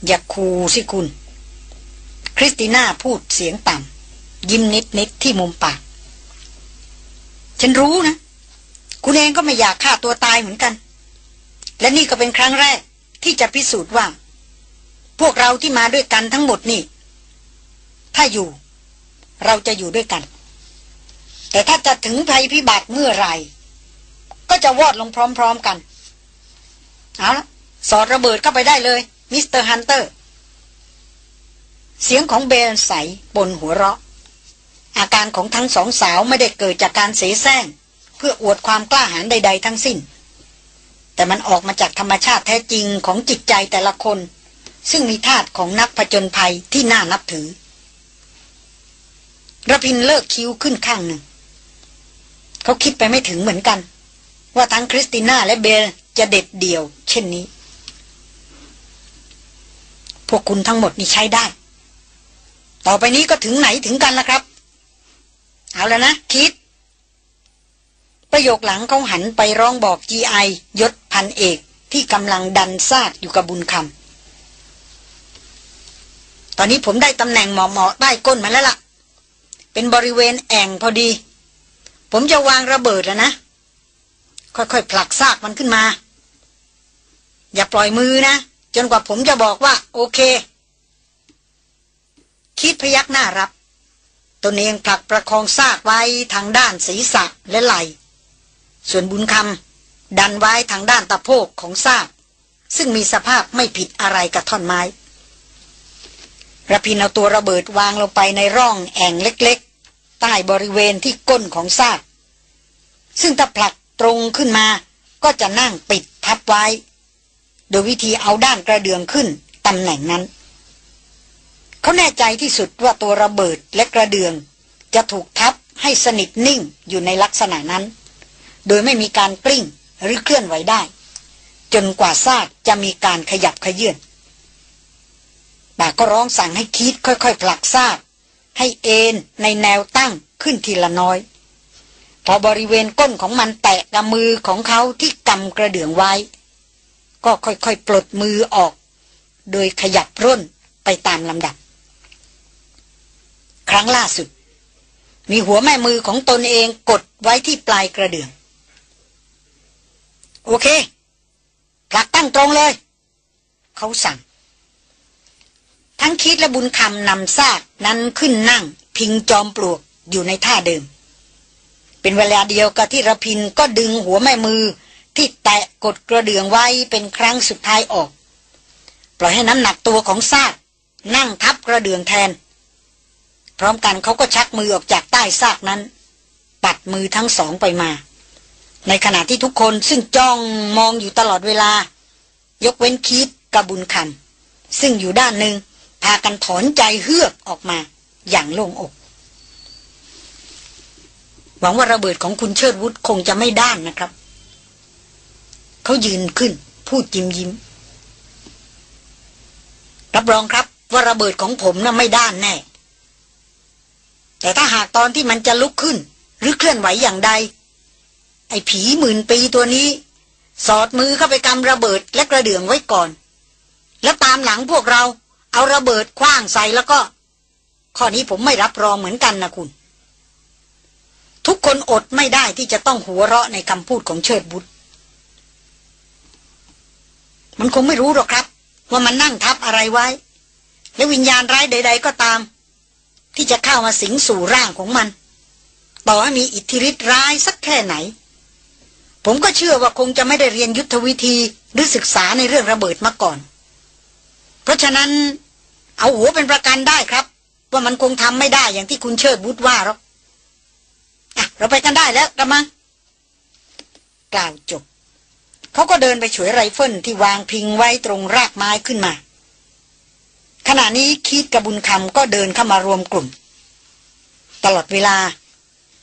อย่าคูสิคุณ คริสติน่าพูดเสียงต่ำยิ้มนิดนิดที่มุมปาก ฉันรู้นะ คุณเองก็ไม่อยากฆ่าตัวตายเหมือนกัน และนี่ก็เป็นครั้งแรกที่จะพิสูจน์ว่า พวกเราที่มาด้วยกันทั้งหมดนี่ ถ้าอยู่ เราจะอยู่ด้วยกัน แต่ถ้าจะถึงภัยพิบัติเมื่อไรก็จะวอดลงพร้อมๆกัน เอาละสอดระเบิดเข้าไปได้เลย มิสเตอร์ฮันเตอร์ เสียงของเบลใสปนหัวเราะ อาการของทั้งสองสาวไม่ได้เกิดจากการเสแสร้ง เพื่ออวดความกล้าหาญใด ๆ ทั้งสิ้น แต่มันออกมาจากธรรมชาติแท้จริงของจิตใจแต่ละคน ซึ่งมีธาตุของนักผจญภัยที่น่านับถือรพินทร์เลิกคิ้วขึ้นข้างหนึ่ง เขาคิดไปไม่ถึงเหมือนกัน ว่าทั้งคริสติน่าและเบลจะเด็ดเดี่ยว เช่นนี้ พวกคุณทั้งหมดนี่ใช้ได้ ต่อไปนี้ก็ถึงไหนถึงกันแล้วครับ เอาแล้วนะคิด ประโยคหลังเขาหันไปร้องบอก GI ยศพันเอกที่กำลังดันซากอยู่กับบุญคำ ตอนนี้ผมได้ตำแหน่งเหมาะๆใต้ก้นมาแล้วละ่ะ เป็นบริเวณแอ่งพอดี ผมจะวางระเบิดแล้วนะ ค่อยๆผลักซากมันขึ้นมา อย่าปล่อยมือนะ จนกว่าผมจะบอกว่า โอเค คิดพยักหน้ารับตนเองผลักประคองซากไว้ทางด้านศีรษะและไหล่ ส่วนบุญคำดันไว้ทางด้านตะโพกของซาก ซึ่งมีสภาพไม่ผิดอะไรกับท่อนไม้ระพินเอาตัวระเบิดวางลงไปในร่องแอ่งเล็ก ใต้บริเวณที่ก้นของซาก ซึ่งถ้าผลักตรงขึ้นมา ก็จะนั่งปิดทับไว้ โดยวิธีเอาด้านกระเดืองขึ้นตำแหน่งนั้น เขาแน่ใจที่สุดว่าตัวระเบิดและกระเดือง จะถูกทับให้สนิทนิ่งอยู่ในลักษณะนั้น โดยไม่มีการกลิ้งหรือเคลื่อนไหวได้ จนกว่าซากจะมีการขยับขยื่นปาก็ร้องสั่งให้คิดค่อยๆผลักซาก ให้เอ็นในแนวตั้งขึ้นทีละน้อย พอบริเวณก้นของมันแตะกับมือของเขาที่กำกระเดื่องไว้ ก็ค่อยๆ ปลดมือออก โดยขยับร่นไปตามลำดับ ครั้งล่าสุด มีหัวแม่มือของตนเองกดไว้ที่ปลายกระเดื่อง โอเคผลักตั้งตรงเลย เขาสั่ง ทั้งคิดและบุญคำนำซากนั้นขึ้นนั่ง พิงจอมปลวกอยู่ในท่าเดิม เป็นเวลาเดียวกับที่ระพินก็ดึงหัวแม่มือ ที่แตะกดกระเดื่องไว้เป็นครั้งสุดท้ายออก ปล่อยให้น้ำหนักตัวของซาก นั่งทับกระเดื่องแทน พร้อมกันเขาก็ชักมือออกจากใต้ซากนั้น ปัดมือทั้งสองไปมา ในขณะที่ทุกคนซึ่งจ้องมองอยู่ตลอดเวลา ยกเว้นคิดกับบุญคำซึ่งอยู่ด้านหนึ่ง พากันถอนใจเฮือกออกมา อย่างโล่งอก หวังว่าระเบิดของคุณเชิดวุฒคงจะไม่ด้านนะครับ เขายืนขึ้น พูดยิ้มยิ้ม รับรองครับว่าระเบิดของผมนะ่ะไม่ด้านแน่ แต่ถ้าหากตอนที่มันจะลุกขึ้น หรือเคลื่อนไหวอย่างใด ไอ้ผีหมื่นปีตัวนี้ สอดมือเข้าไปกำระเบิดและกระเดื่องไว้ก่อน แล้วตามหลังพวกเรา เอาระเบิดคว้างใส่แล้วก็ ข้อนี้ผมไม่รับรองเหมือนกันนะคุณ ทุกคนอดไม่ได้ที่จะต้องหัวเราะในคำพูดของเชิดบุตร มันคงไม่รู้หรอกครับ ว่ามันนั่งทับอะไรไว้ และวิญญาณร้ายใด ๆ ก็ตาม ที่จะเข้ามาสิงสู่ร่างของมัน ต่อให้มีอิทธิฤทธิ์ร้ายสักแค่ไหน ผมก็เชื่อว่าคงจะไม่ได้เรียนยุทธวิธีหรือศึกษาในเรื่องระเบิดมาก่อน เพราะฉะนั้น เอาหัวเป็นประกันได้ครับ ว่ามันคงทำไม่ได้อย่างที่คุณเชิดวุฒว่าหรอกอะเราไปกันได้แล้วกระมังกล่าวจบเขาก็เดินไปฉวยไรเฟิลที่วางพิงไว้ตรงรากไม้ขึ้นมา ขณะนี้คิดกับบุญคำก็เดินเข้ามารวมกลุ่ม ตลอดเวลา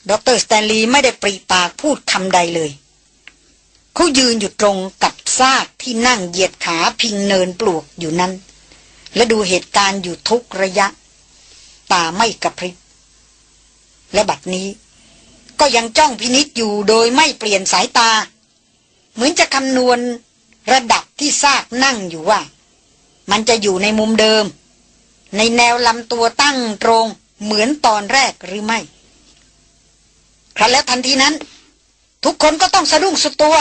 ดร.สแตนลีย์ไม่ได้ปริปากพูดคำใดเลย เขายืนอยู่ตรงกับซากที่นั่งเหยียดขาพิงเนินปลวกอยู่นั้น และดูเหตุการณ์อยู่ทุกระยะ ตาไม่กระพริบ และบัดนี้ ก็ยังจ้องพินิษอยู่โดยไม่เปลี่ยนสายตา เหมือนจะคำนวณระดับที่ซากนั่งอยู่ว่า มันจะอยู่ในมุมเดิม ในแนวลำตัวตั้งตรงเหมือนตอนแรกหรือไม่ครั้นแล้วทันทีนั้น ทุกคนก็ต้องสะดุ้งสุดตัว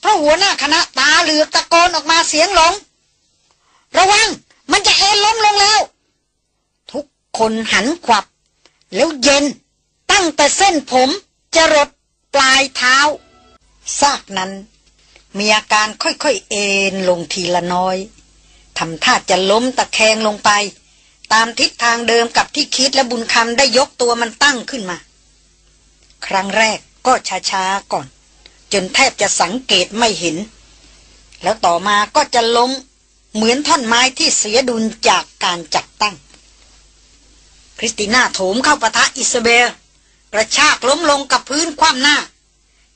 เพราะหัวหน้าคณะตาเหลือกตะโกนออกมาเสียงหลง ระวัง มันจะเอ็นล้มลงแล้ว ทุกคนหันขวับ แล้วเย็น ตั้งแต่เส้นผมจะรดปลายเท้า ซากนั้น มีอาการค่อยๆเอ็นลงทีละน้อยทำท่าจะล้มตะแคงลงไป ตามทิศทางเดิมกับที่คิดและบุญคำได้ยกตัวมันตั้งขึ้นมา ครั้งแรกก็ช้าๆก่อน จนแทบจะสังเกตไม่เห็น แล้วต่อมาก็จะล้ม เหมือนท่อนไม้ที่เสียดุลจากการจัดตั้ง คริสติน่าโถมเข้าปะทะอิสซาเบลกระชากล้มลงกับพื้นคว่ำหน้า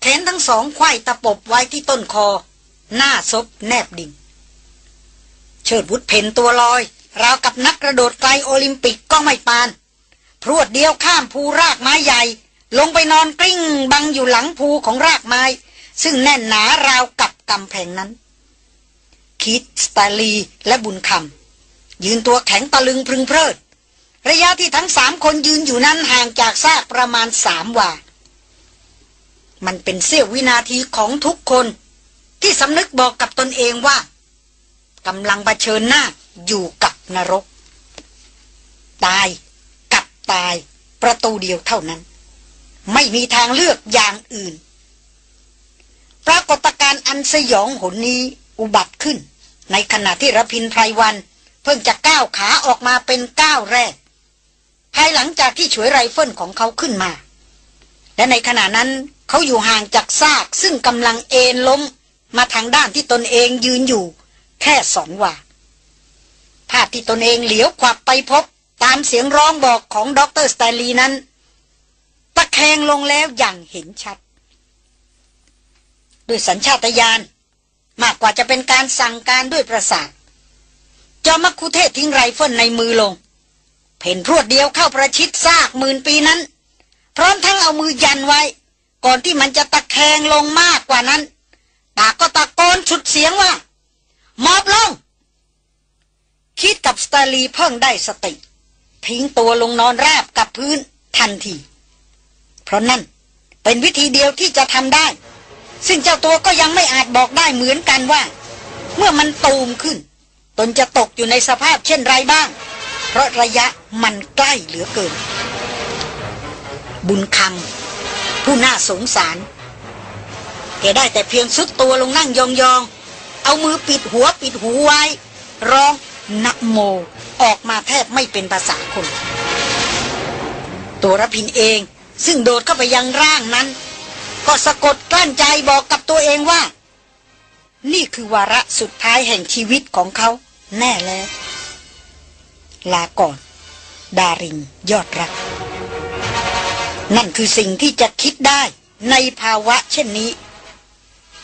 แขนทั้งสองไขว้ตะปบไว้ที่ต้นคอ หน้าซบแนบดินเชิดวุฒเผ่นตัวลอย ราวกับนักกระโดดไกลโอลิมปิกก็ไม่ปาน พรวดเดียวข้ามภูรากไม้ใหญ่ ลงไปนอนกลิ้งบังอยู่หลังภูของรากไม้ ซึ่งแน่นหนาราวกับกำแพงนั้น คิดสตาลีและบุญคำยืนตัวแข็งตะลึงพึงเพลิด ระยะที่ทั้งสามคนยืนอยู่นั้นห่างจากซากประมาณสามวา มันเป็นเสี้ยววินาทีของทุกคน ที่สำนึกบอกกับตนเองว่ากำลังเผชิญหน้าอยู่กับนรก ตายกับตายประตูเดียวเท่านั้น ไม่มีทางเลือกอย่างอื่น ปรากฏการณ์อันสยองขนนี้อุบัติขึ้น ในขณะที่รพินไพรวัน เพิ่งจะก้าวขาออกมาเป็นก้าวแรก ภายหลังจากที่ฉวยไรเฟิลของเขาขึ้นมา และในขณะนั้นเขาอยู่ห่างจากซากซึ่งกำลังเอนล้มมาทางด้านที่ตนเองยืนอยู่ แค่สองวาภาพที่ตนเองเหลียวขวับไปพบตามเสียงร้องบอกของด็อกเตอร์สแตนลีย์นั้น ตะแคงลงแล้วอย่างเห็นชัด ด้วยสัญชาตญาณ มากกว่าจะเป็นการสั่งการด้วยประสาท จอมมัคคุเทศก์ทิ้งไรเฟิลในมือลง เผ่นพรวดเดียวเข้าประชิดซากหมื่นปีนั้น พร้อมทั้งเอามือยันไว้ ก่อนที่มันจะตะแคงลงมากกว่านั้นตาก็ตะโกนชุดเสียงว่ามอบลง คิดกับสตาลีเพิ่งได้สติ ทิ้งตัวลงนอนราบกับพื้นทันที เพราะนั่นเป็นวิธีเดียวที่จะทำได้ ซึ่งเจ้าตัวก็ยังไม่อาจบอกได้เหมือนกันว่า เมื่อมันตูมขึ้น ตนจะตกอยู่ในสภาพเช่นไรบ้าง เพราะระยะมันใกล้เหลือเกิน บุญคำผู้น่าสงสาร แกได้แต่เพียงสุดตัวลงนั่งยองๆ เอามือปิดหัวปิดหูไว้ ร้องนักโม ออกมาแทบไม่เป็นภาษาคน ตัวรพินเองซึ่งโดดเข้าไปยังร่างนั้น ก็สะกดกลั้นใจบอกกับตัวเองว่า นี่คือวาระสุดท้ายแห่งชีวิตของเขา แน่แล้ว ลาก่อน ดาริงยอดรัก นั่นคือสิ่งที่จะคิดได้ในภาวะเช่นนี้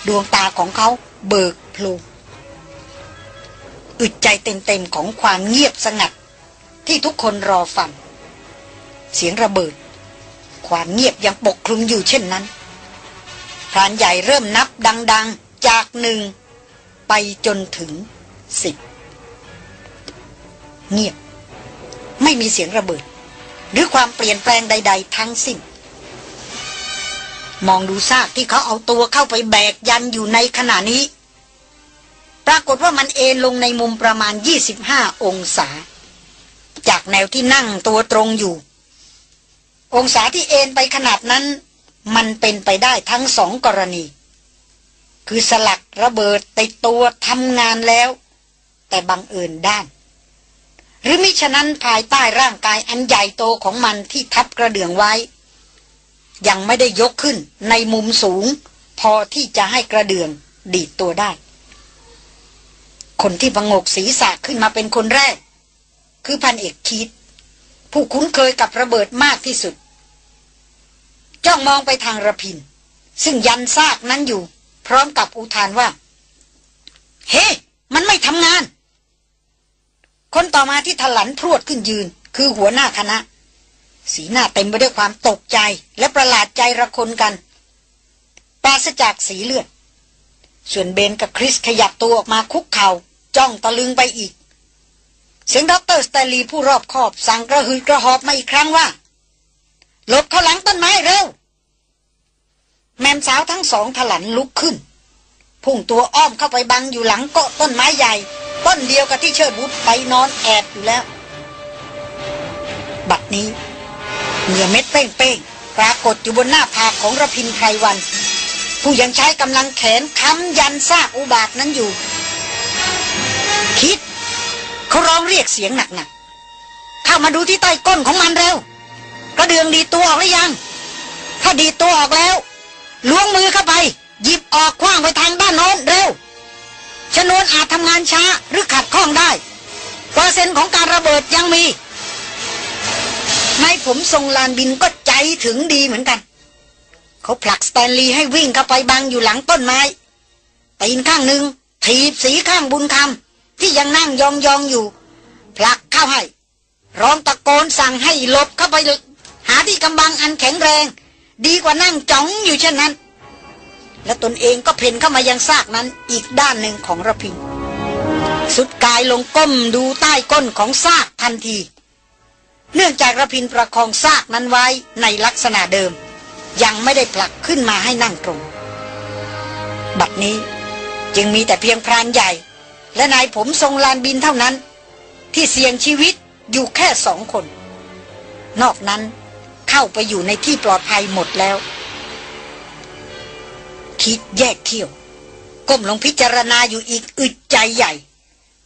ดวงตาของเขาเบิกพลูอึดใจเต็มๆของความเงียบสงัด ที่ทุกคนรอฟัง เสียงระเบิด ความเงียบยังปกคลุมอยู่เช่นนั้น พรานใหญ่เริ่มนับดัง ๆ จากหนึ่งไปจนถึงสิบเงียบ ไม่มีเสียงระเบิด หรือความเปลี่ยนแปลงใด ๆ ทั้งสิ้น มองดูซากที่เขาเอาตัวเข้าไปแบกยันอยู่ในขณะนี้ ปรากฏว่ามันเอนลงในมุมประมาณ 25 องศา จากแนวที่นั่งตัวตรงอยู่ องศาที่เอ็นไปขนาดนั้น มันเป็นไปได้ทั้งสองกรณี คือสลักระเบิดติดตัวทำงานแล้ว แต่บังเอิญด้าน หรือมิฉะนั้นภายใต้ร่างกายอันใหญ่โตของมันที่ทับกระเดื่องไว้ ยังไม่ได้ยกขึ้นในมุมสูง พอที่จะให้กระเดื่องดีดตัวได้ คนที่บังกศีรษะขึ้นมาเป็นคนแรก คือพันเอกคิดผู้คุ้นเคยกับระเบิดมากที่สุด จ้องมองไปทางระพิน ซึ่งยันซากนั้นอยู่ พร้อมกับอุทานว่า เฮ้ hey, มันไม่ทำงาน คนต่อมาที่ถลันพรวดขึ้นยืน คือหัวหน้าคณะ สีหน้าเต็มไปด้วยความตกใจและประหลาดใจระคนกันปราศจากสีเลือด ส่วนเบนกับคริสขยับตัวออกมาคุกเขา่าจ้องตะลึงไปอีก เสียงดรสเตลีผู้รอบคอบสั่งกระหืดกระหอบมาอีกครั้งว่า หลบเข้าหลังต้นไม้เร็ว แม่สาวทั้งสองถลันลุกขึ้น พุ่งตัวอ้อมเข้าไปบังอยู่หลังเกาะต้นไม้ใหญ่ ต้นเดียวกับที่เชิดบุตรไปนอนแอบอยู่แล้ว บัดนี้เหงื่อเม็ดเป้งๆปรากฏอยู่บนหน้าผากของระพินไพรวัน ผู้ยังใช้กำลังแขนค้ำยันซากอุบาทนั้นอยู่ คิด เขาร้องเรียกเสียงหนักๆเข้ามาดูที่ใต้ก้นของมันเร็ว กระเดืองดีตัวออกหรือยัง ถ้าดีตัวออกแล้ว ล้วงมือเข้าไป หยิบออกคว้างไปทางด้านโน้นเร็วชนวนอาจทำงานช้าหรือขัดข้องได้ เปอร์เซ็นต์ของการระเบิดยังมีนายผมทรงลานบินก็ใจถึงดีเหมือนกัน เขาผลักสแตนลีย์ให้วิ่งเข้าไปบังอยู่หลังต้นไม้ตีนข้างหนึ่งถีบสีข้างบุญคำที่ยังนั่งยองยองอยู่ ผลักเข้าให้ ร้องตะโกนสั่งให้หลบเข้าไปหาที่กำบังอันแข็งแรง ดีกว่านั่งจ้องอยู่เช่นนั้น และตนเองก็เพ่นเข้ามายังซากนั้นอีกด้านหนึ่งของระพินสุดกายลงก้มดูใต้ก้นของซากทันที เนื่องจากระพินประคองซากนั้นไว้ในลักษณะเดิม ยังไม่ได้ผลักขึ้นมาให้นั่งตรง บัดนี้จึงมีแต่เพียงพรานใหญ่ และนายผมทรงลานบินเท่านั้น ที่เสี่ยงชีวิตอยู่แค่สองคน นอกนั้น เข้าไปอยู่ในที่ปลอดภัยหมดแล้ว คิดแยกเที่ยว ก้มลงพิจารณาอยู่อีกอึดใจใหญ่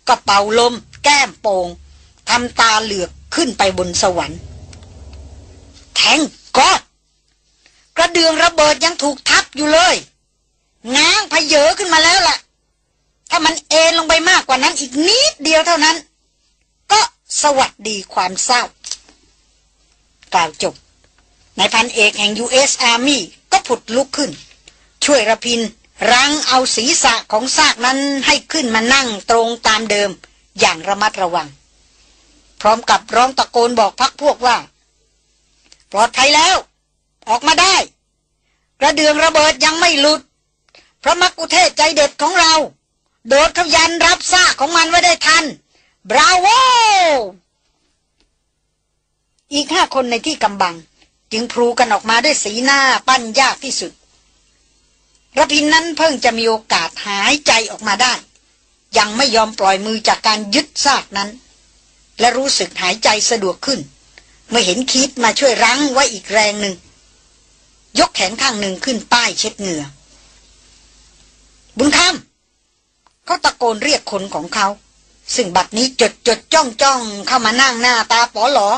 ก็เป่าลม แก้มโปงทำตาเหลือกขึ้นไปบนสวรรค์ แทงก็กระเดืองระเบิดยังถูกทับอยู่เลยง้างพเยอขึ้นมาแล้วล่ะ ถ้ามันเอนลงไปมากกว่านั้นอีกนิดเดียวเท่านั้น ก็สวัสดีความเศร้ากล่าวจบ นายพันเอกแห่ง U.S. Army ก็ผุดลุกขึ้น ช่วยระพินรั้งเอาศีรษะของซากนั้นให้ขึ้นมานั่งตรงตามเดิมอย่างระมัดระวัง พร้อมกับร้องตะโกนบอกพักพวกว่า ปลอดภัยแล้ว ออกมาได้ กระเดืองระเบิดยังไม่หลุด พระมักอุเทศใจเด็ดของเรา โดดเขายันรับซากของมันไว้ได้ทัน บราโวอีกห้าคนในที่กำบัง จึงพลูกันออกมาด้วยสีหน้าปั้นยากที่สุดระพินนั้นเพิ่งจะมีโอกาสหายใจออกมาได้ ยังไม่ยอมปล่อยมือจากการยึดซากนั้น และรู้สึกหายใจสะดวกขึ้น เมื่อเห็นคิดมาช่วยรั้งไว้อีกแรงหนึ่ง ยกแขนข้างหนึ่งขึ้นป้ายเช็ดเหงื่อ บุญคำเขาตะโกนเรียกคนของเขา ซึ่งบัดนี้จดจดจ้องจ้องเข้ามานั่งหน้าตาป๋อหลอ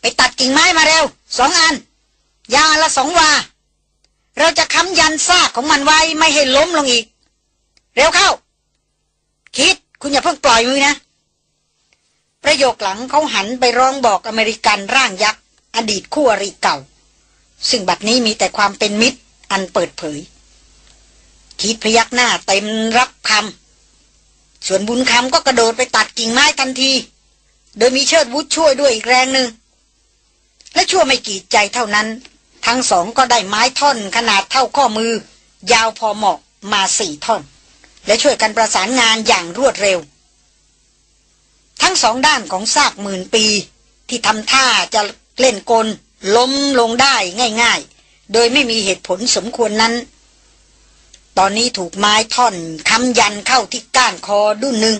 ไปตัดกิ่งไม้มาเร็วสองอัน ยาละสองวา เราจะค้ำยันซากของมันไว้ไม่ให้ล้มลงอีก เร็วเข้า คิดคุณอย่าเพิ่งปล่อยมือนะ ประโยคหลังเขาหันไปร้องบอกอเมริกันร่างยักษ์ อดีตคู่อริเก่า ซึ่งบัดนี้มีแต่ความเป็นมิตรอันเปิดเผย คิดพยักหน้าเต็มรับคำส่วนบุญคำก็กระโดดไปตัดกิ่งไม้ทันที โดยมีเชิดวุฒช่วยด้วยอีกแรงหนึ่ง และชั่วไม่กี่ใจเท่านั้น ทั้งสองก็ได้ไม้ท่อนขนาดเท่าข้อมือ ยาวพอเหมาะมาสี่ท่อน และช่วยกันประสานงานอย่างรวดเร็ว ทั้งสองด้านของซากหมื่นปี ที่ทำท่าจะเล่นกลล้มลงได้ง่าย ๆ โดยไม่มีเหตุผลสมควรนั้น ตอนนี้ถูกไม้ท่อนค้ำยันเข้าที่ก้านคอดุนหนึ่ง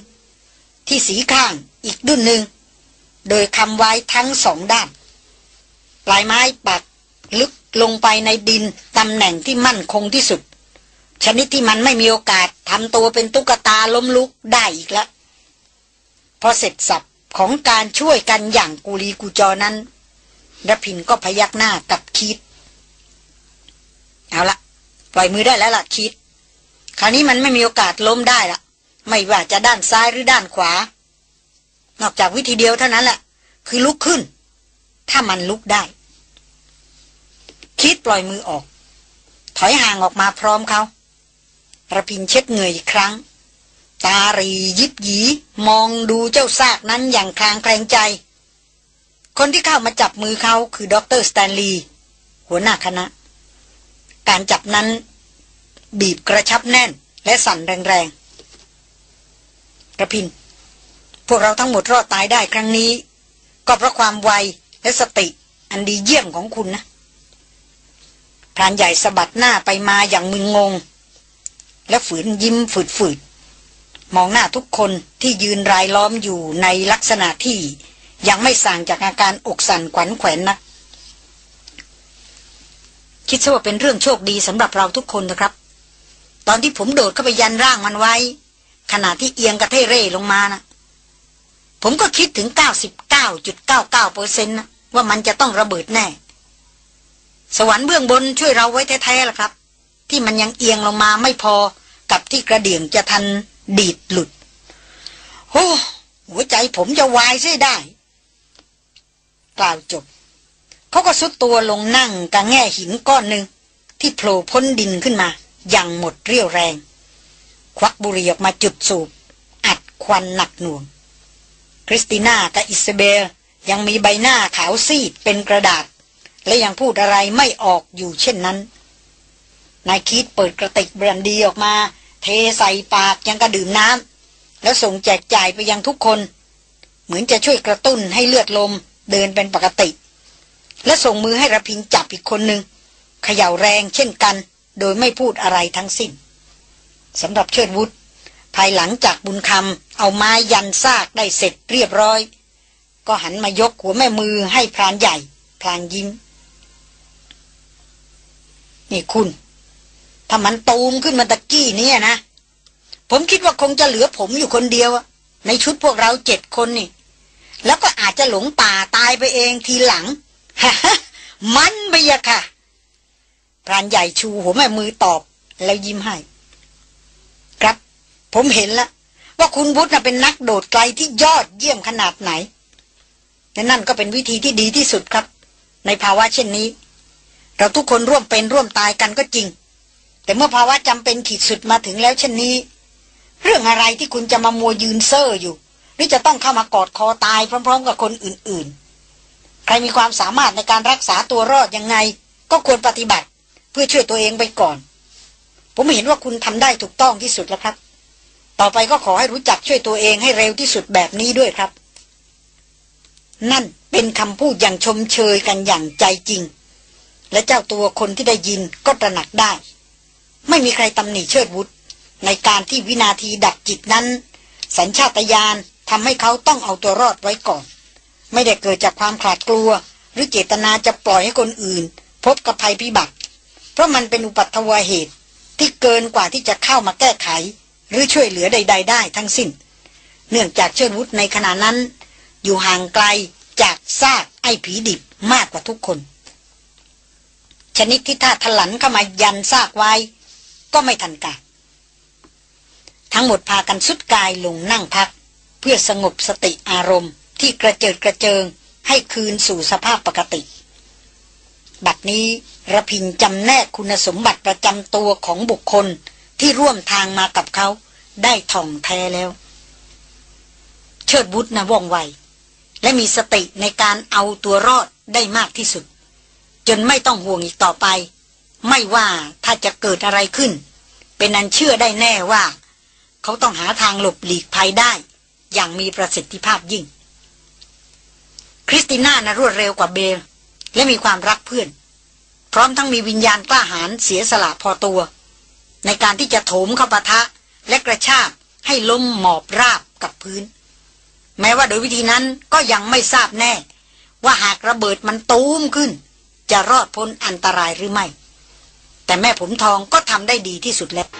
ที่สีข้างอีกดุนหนึ่งโดยคำไว้ทั้งสองด้าน ลายไม้ปักลึกลงไปในดินตำแหน่งที่มั่นคงที่สุด ชนิดที่มันไม่มีโอกาสทำตัวเป็นตุ๊กตาล้มลุกได้อีกแล้วพอเสร็จสับของการช่วยกันอย่างกุลีกุจอนั้นรพินก็พยักหน้ากับคิด เอาละปล่อยมือได้แล้วล่ะคิด คราวนี้มันไม่มีโอกาสล้มได้ละไม่ว่าจะด้านซ้ายหรือด้านขวา นอกจากวิธีเดียวเท่านั้นแหละ คือลุกขึ้น ถ้ามันลุกได้ คิดปล่อยมือออก ถอยห่างออกมาพร้อมเขาระพินเช็ดเหงื่ออีกครั้ง ตาหรี่ยิบหยีมองดูเจ้าซากนั้นอย่างคลางแคลงใจ คนที่เข้ามาจับมือเขาคือด็อกเตอร์สแตนลีย์หัวหน้าคณะ การจับนั้นบีบกระชับแน่นและสั่นแรงๆรพินทร์ พวกเราทั้งหมดรอดตายได้ครั้งนี้ ก็เพราะความไวและสติอันดีเยี่ยมของคุณนะ พรานใหญ่สะบัดหน้าไปมาอย่างมึนงง และฝืนยิ้มฝืดๆมองหน้าทุกคนที่ยืนรายล้อมอยู่ในลักษณะที่ยังไม่สั่งจากอาการอกสั่นขวัญแขวนนะคิดว่าเป็นเรื่องโชคดีสำหรับเราทุกคนนะครับ ตอนที่ผมโดดเข้าไปยันร่างมันไว้ ขณะที่เอียงกระเทเร่ลงมานะผมก็คิดถึง 99.99%เปอร์เซ็นต์นะว่ามันจะต้องระเบิดแน่ สวรรค์เบื้องบนช่วยเราไว้แท้ๆล่ะครับ ที่มันยังเอียงลงมาไม่พอกับที่กระเดี่ยงจะทันดีดหลุดโอ้หัวใจผมจะวายเสียได้ กล่าวจบ เขาก็สุดตัวลงนั่งกับแง่หินก้อนหนึ่งที่โผล่พ้นดินขึ้นมาอย่างหมดเรี่ยวแรง ควักบุหรี่ออกมาจุดสูบ อัดควันหนักหน่วง คริสติน่ากับอิสเบลยังมีใบหน้าขาวซีดเป็นกระดาษ และยังพูดอะไรไม่ออกอยู่เช่นนั้น นายคิดเปิดกระติกบรันดีออกมา เทใส่ปากยังกระดื่มน้ำแล้วส่งแจกจ่ายไปยังทุกคน เหมือนจะช่วยกระตุ้นให้เลือดลมเดินเป็นปกติ และส่งมือให้ระพินจับอีกคนหนึ่งเขย่าแรงเช่นกัน โดยไม่พูดอะไรทั้งสิ้นสำหรับเชิดวุฒภายหลังจากบุญคำเอาไม้ยันซากได้เสร็จเรียบร้อย ก็หันมายกหัวแม่มือให้พรานใหญ่พรานยิ้ม นี่คุณ ถ้ามันตูมขึ้นมาตะกี้นี่นะ ผมคิดว่าคงจะเหลือผมอยู่คนเดียว ในชุดพวกเราเจ็ดคนนี่ แล้วก็อาจจะหลงป่าตายไปเองทีหลังฮมันไปยะค่ะพรานใหญ่ชูหัวแม่มือตอบ แล้วยิ้มให้ ครับ ผมเห็นแล้วว่าคุณวุฒิเป็นนักโดดไกลที่ยอดเยี่ยมขนาดไหนและนั่นก็เป็นวิธีที่ดีที่สุดครับ ในภาวะเช่นนี้ เราทุกคนร่วมเป็นร่วมตายกันก็จริง แต่เมื่อภาวะจำเป็นขีดสุดมาถึงแล้วเช่นนี้ เรื่องอะไรที่คุณจะมามัวยืนเซ่ออยู่ หรือจะต้องเข้ามากอดคอตายพร้อม ๆ กับคนอื่น ๆ ใครมีความสามารถในการรักษาตัวรอดยังไง ก็ควรปฏิบัติ เพื่อช่วยตัวเองไปก่อน ผมเห็นว่าคุณทำได้ถูกต้องที่สุดแล้วครับ ต่อไปก็ขอให้รู้จักช่วยตัวเองให้เร็วที่สุดแบบนี้ด้วยครับ นั่นเป็นคำพูดอย่างชมเชยกันอย่างใจจริง และเจ้าตัวคนที่ได้ยินก็ตระหนักได้ ไม่มีใครตำหนิเชิดวุฒในการที่วินาทีดับจิตนั้น สัญชาตญาณทำให้เขาต้องเอาตัวรอดไว้ก่อน ไม่ได้เกิดจากความขาดกลัว หรือเจตนาจะปล่อยให้คนอื่น พบกับภัยพิบัติ เพราะมันเป็นอุปัตวเหตุที่เกินกว่าที่จะเข้ามาแก้ไข หรือช่วยเหลือใด ๆ ได้ทั้งสิ้น เนื่องจากเชิญวุฒในขณะนั้น อยู่ห่างไกลจากซากไอ้ผีดิบมากกว่าทุกคน ชนิดที่ถ้าถลันเข้ามายันซากไว้ ก็ไม่ทันการทั้งหมดพากันสุดกายลงนั่งพัก เพื่อสงบสติอารมณ์ ที่กระเจิดกระเจิง ให้คืนสู่สภาพปกติ บัดนี้ระพินจำแนกคุณสมบัติประจำตัวของบุคคลที่ร่วมทางมากับเขาได้ท่องแท้แล้ว เชิดบุตรนะว่องไว และมีสติในการเอาตัวรอดได้มากที่สุด จนไม่ต้องห่วงอีกต่อไป ไม่ว่าถ้าจะเกิดอะไรขึ้น เป็นอันเชื่อได้แน่ว่า เขาต้องหาทางหลบหลีกภัยได้ อย่างมีประสิทธิภาพยิ่ง คริสติน่านะรวดเร็วกว่าเบล และมีความรักเพื่อน พร้อมทั้งมีวิญญาณกล้าหาญเสียสละพอตัว ในการที่จะโถมเข้าปะทะและกระชากให้ล้มหมอบราบกับพื้น แม้ว่าโดยวิธีนั้นก็ยังไม่ทราบแน่ ว่าหากระเบิดมันตูมขึ้น จะรอดพ้นอันตรายหรือไม่ แต่แม่ผมทองก็ทำได้ดีที่สุดแล้ว